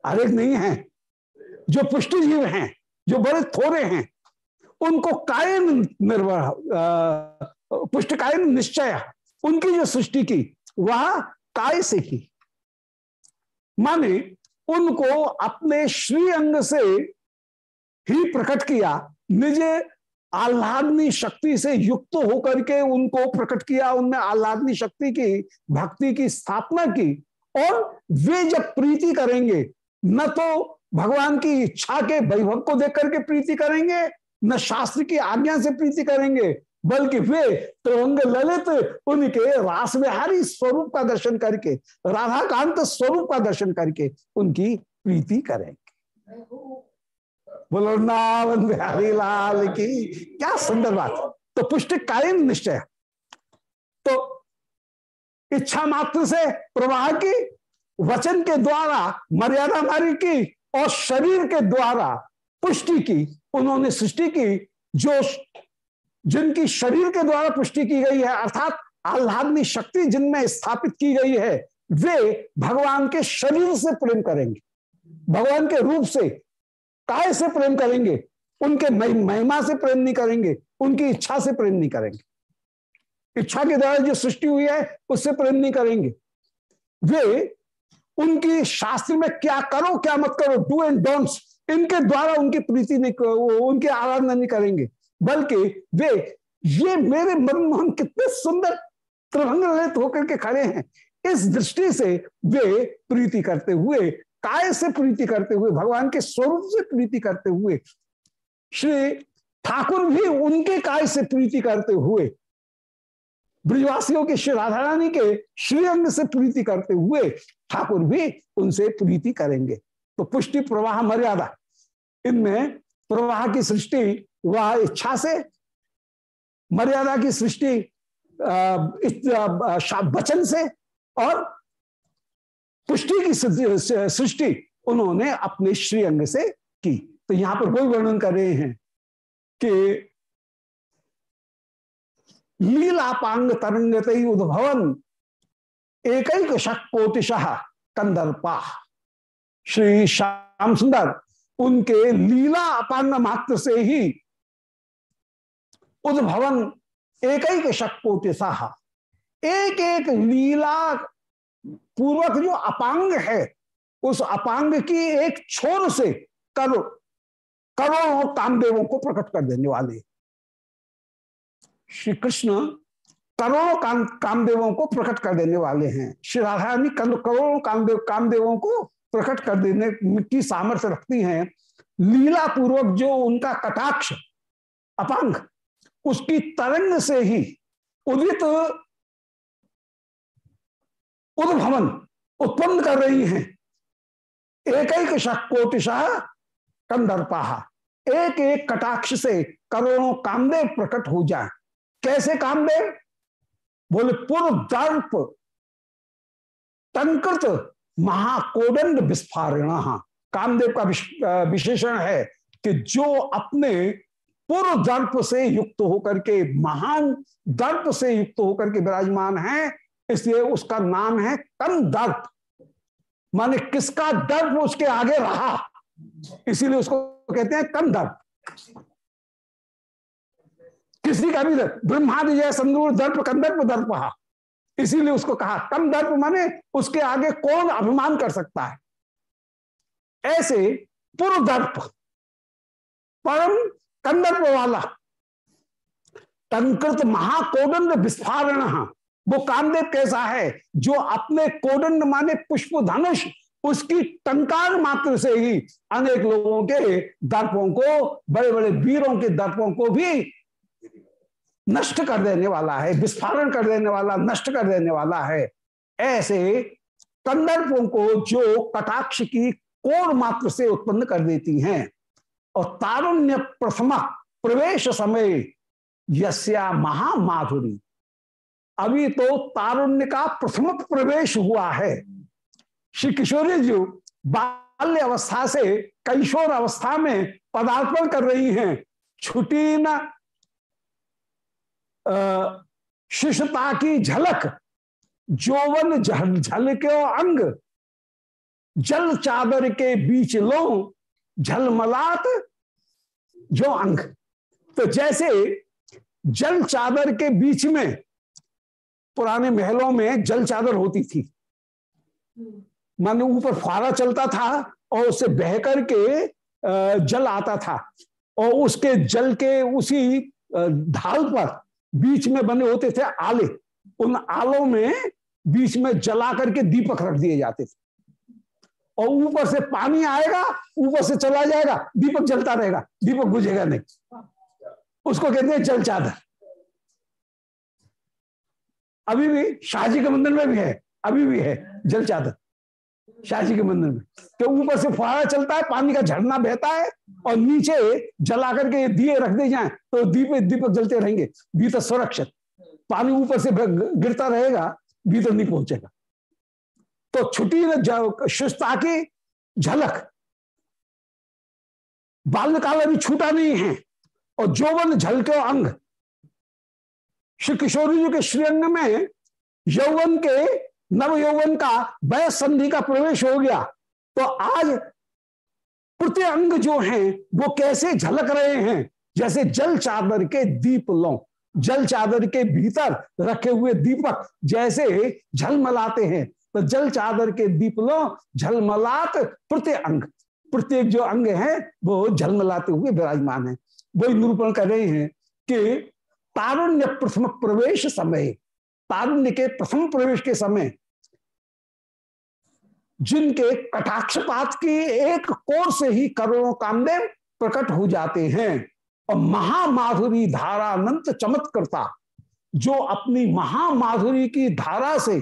अरे नहीं है। जो पुष्टि जीव हैं, जो बड़े थोड़े हैं, उनको कायन निर्वाह पुष्ट कायन निश्चय, उनकी जो सृष्टि की, वह काय से की? माने, उनको अपने श्री अंग से ही प्रकट किया, निज आह्लादनी शक्ति से युक्त होकर के उनको प्रकट किया उनने आह्लादनी शक्ति की, भक्ति की स्थापना की, और वे जब प्रीति करेंगे, न तो भगवान की इच्छा के वैभव को देख करके प्रीति करेंगे, न शास्त्र की आज्ञा से प्रीति करेंगे बल्कि वे त्रिवंग ललित, उनके रास विहारी स्वरूप का दर्शन करके, राधाकांत स्वरूप का दर्शन करके उनकी प्रीति करेंगे। बोलो नावन बिहारी लाल की, क्या सुंदर बात। तो पुष्टि कायम निश्चय। तो इच्छा मात्र से प्रवाह की, वचन के द्वारा, मर्यादा मारी की, और शरीर के द्वारा पुष्टि की, उन्होंने सृष्टि की, जो जिनकी शरीर के द्वारा पुष्टि की गई है, अर्थात आह्लादनी शक्ति जिनमें स्थापित की गई है, वे भगवान के शरीर से प्रेम करेंगे। भगवान के रूप से, काय से प्रेम करेंगे? उनके महिमा से प्रेम नहीं करेंगे, उनकी इच्छा से प्रेम नहीं करेंगे। इच्छा के द्वारा जो सृष्टि हुई है, उससे प्रेम नहीं करेंगे। वे उनकी शास्त्र में क्या करो, क्या मत करो, डू एंड डोंट्स, इनके द्वारा उनकी प्रीति नहीं उनकी आराधना नहीं करेंगे। बल्कि वे ये मेरे मनमोहन कितने सुंदर त्रिभंग ललित होकर के खड़े हैं। इस दृष्टि से वे प्रीति करते हुए, काय से प्रीति करते हुए, भगवान के स्वरूप से प्रीति करते हुए, श्री ठाकुर भी उनके काय से प्रीति करते हुए, ब्रिजवासियों के श्री राधा रानी के श्रीअंग से प्रीति करते हुए ठाकुर भी उनसे प्रीति करेंगे। तो पुष्टि प्रवाह मर्यादा। इनमें प्रवाह की सृष्टि वह इच्छा से मर्यादा की सृष्टि वचन से और पुष्टि की सृष्टि उन्होंने अपने श्री अंग से की। तो यहाँ पर कोई वर्णन कर रहे हैं कि लीलापांग तरंगत उद्भवन एक शक कोटिशः कंदर्पा श्री श्याम सुंदर, उनके लीला अपांग मात्र से ही उद्भवन एक एक शक्कोटि साहा। एक एक लीला पूर्वक जो अपांग है, उस अपांग की एक छोर से करो, करोड़ों कामदेवों को प्रकट कर देने वाले। श्री कृष्ण करोड़ों काम, कामदेवों को प्रकट कर देने वाले हैं। श्री राधा रानी करोड़ों कामदेव, कामदेवों को प्रकट कर देने की सामर्थ्य रखती हैं। लीला पूर्वक जो उनका कटाक्ष, अपांग उसकी तरंग से ही उदित उद्भवन उत्पन्न कर रही हैं। एक एक कोटिशाह कंदर्पाहा एक एक कटाक्ष से करोड़ों कामदेव प्रकट हो जाए। कैसे कामदेव? बोले, पूर्व दर्प टंकृत महाकोदंड विस्फारण। कामदेव का विशेषण है कि जो अपने पूर्व दर्प से युक्त होकर के, महान दर्प से युक्त होकर के विराजमान है, इसलिए उसका नाम है कम दर्प माने किसका दर्प उसके आगे रहा? इसीलिए उसको कहते हैं कम दर्प किसी का भी ब्रह्मादि जय संदूर दर्प, कंदर्प दर्प इसीलिए उसको कहा कम दर्प माने उसके आगे कौन अभिमान कर सकता है? ऐसे पूर्व दर्प, परम कंदर्प वाला टंकृत महाकोदंड विस्फारण। वो कामदेव कैसा है? जो अपने कोदंड माने पुष्प धनुष उसकी टंकार मात्र से ही अनेक लोगों के दर्पों को बड़े बड़े वीरों के दर्पों को भी नष्ट कर देने वाला है, विस्फारण कर देने वाला, नष्ट कर देने वाला है। ऐसे कंदर्पों को जो कटाक्ष की कोण मात्र से उत्पन्न कर देती हैं और तारुण्य प्रथम प्रवेश समय यस्या महामाधुरी। अभी तो तारुण्य का प्रथम प्रवेश हुआ है। श्री किशोरी जी बाल्य अवस्था से कैशोर अवस्था में पदार्पण कर रही हैं। छुटी न शिशुता की झलक, जोवन झल, झलके अंग, जल चादर के बीच लो झलमलात जो अंग। तो जैसे जल चादर के बीच में, पुराने महलों में जल चादर होती थी। माने ऊपर फुहारा चलता था और उससे बह करके जल आता था। और उसके जल के उसी ढाल पर बीच में बने होते थे आले। उन आलों में बीच में जला करके दीपक रख दिए जाते थे। और ऊपर से पानी आएगा, ऊपर से चला जाएगा, दीपक जलता रहेगा, दीपक बुझेगा नहीं। उसको कहते हैं जल चादर। अभी भी शाहजी के मंदिर में भी है, अभी भी है जल चादर, शाहजी के मंदिर में। तो ऊपर से फुहारा चलता है, पानी का झरना बहता है और नीचे जला करके दिए रख दे जाए तो दीप, दीपक जलते रहेंगे, भीतर सुरक्षित। पानी ऊपर से गिरता रहेगा, भीतर नहीं पहुंचेगा। तो छुट्टी न शुष्ता की झलक। बाल्यकाल अभी छूटा नहीं है, और जोवन झलके अंग। श्री किशोरी जी के श्रीअंग में यौवन के नव यौवन का वय संधि का प्रवेश हो गया। तो आज अंग जो है, वो कैसे झलक रहे हैं? जैसे जल चादर के दीप लो, जल चादर के भीतर रखे हुए दीपक जैसे झलमलाते हैं। तो जल चादर के दीप लो झलमलात अंग। प्रत्येक जो अंग है, वो झलमलाते हुए विराजमान है। वही निरूपण कर रहे हैं कि तारुण्य प्रथम प्रवेश समय, तारुण्य के प्रथम प्रवेश के समय, जिनके कटाक्षपात की एक कोर से ही करोड़ों कामदेव प्रकट हो जाते हैं, और महामाधुरी धारा अनंत चमत्कर्ता, जो अपनी महामाधुरी की धारा से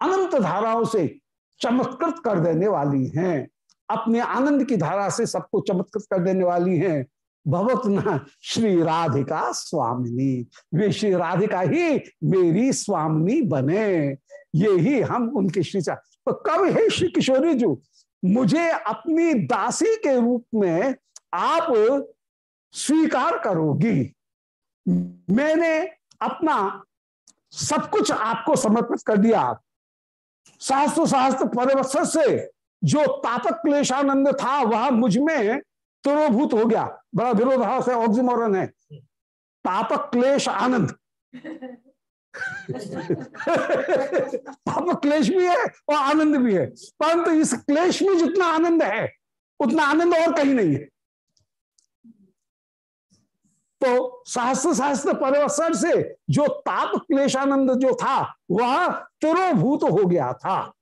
अनंत धाराओं से चमत्कृत कर देने वाली हैं। अपने आनंद की धारा से सबको चमत्कृत कर देने वाली हैं। भवत न श्री राधिका स्वामिनी। वे श्री राधिका ही मेरी स्वामिनी बने। ये ही हम उनके श्री तो कब है श्री किशोरी जी, मुझे अपनी दासी के रूप में आप स्वीकार करोगी। मैंने अपना सब कुछ आपको समर्पित कर दिया। शास्त्र शास्त्र परिवर्तन से जो तापक क्लेशानंद था, वह मुझमें तुरोभूत हो गया। बड़ा विरोधाभास है ऑक्सीमोरन है। तापक क्लेश आनंद। पापक क्लेश भी है और आनंद भी है। परंतु इस क्लेश में जितना आनंद है, उतना आनंद और कहीं नहीं है। तो सहस्त्र सहस्त्र परिवर्तन से जो ताप क्लेशानंद जो था, वह तिरोभूत हो गया था।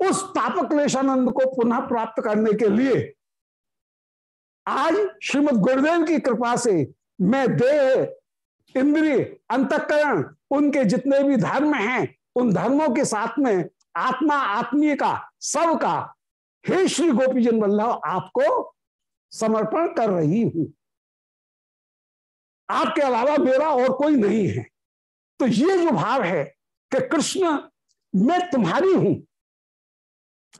उस ताप क्लेशानंद को पुनः प्राप्त करने के लिए आज श्रीमद गुरुदेव की कृपा से मैं देह, इंद्रिय, अंतकरण, उनके जितने भी धर्म हैं, उन धर्मों के साथ में आत्मा, आत्मीय का, सब का, हे श्री गोपी गोपीजन वल्लभ, आपको समर्पण कर रही हूँ। आपके अलावा मेरा और कोई नहीं है। तो ये जो भाव है कि कृष्ण, मैं तुम्हारी हूँ,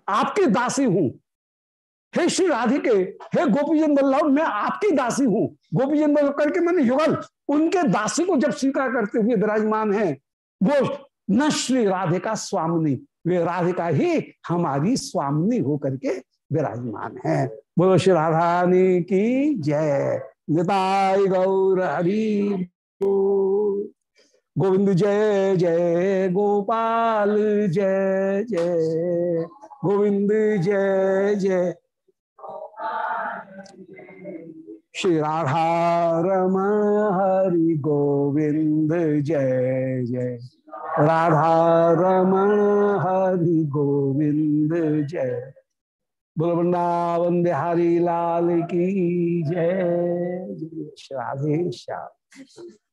आपकी दासी हूँ। हे श्री राधिके, हे गोपीजन बल्लभ, मैं आपकी दासी हूँ। गोपीजन बल्लभ करके मैंने युगल, उनके दासी को जब स्वीकार करते हुए विराजमान है, वो न श्री राधिका स्वामिनी, वे राधिका ही हमारी स्वामिनी होकर के विराजमान है। बोलो, श्री राधानी की जय। निताय गौर हरि गोविंद जय जय गोपाल, जय जय गोविंद, जय जय। श्री राधा हरि गोविंद जय जय। राधा हरि गोविंद जय। वृंदावन बिहारी लाल की जय जय राधे श्याम।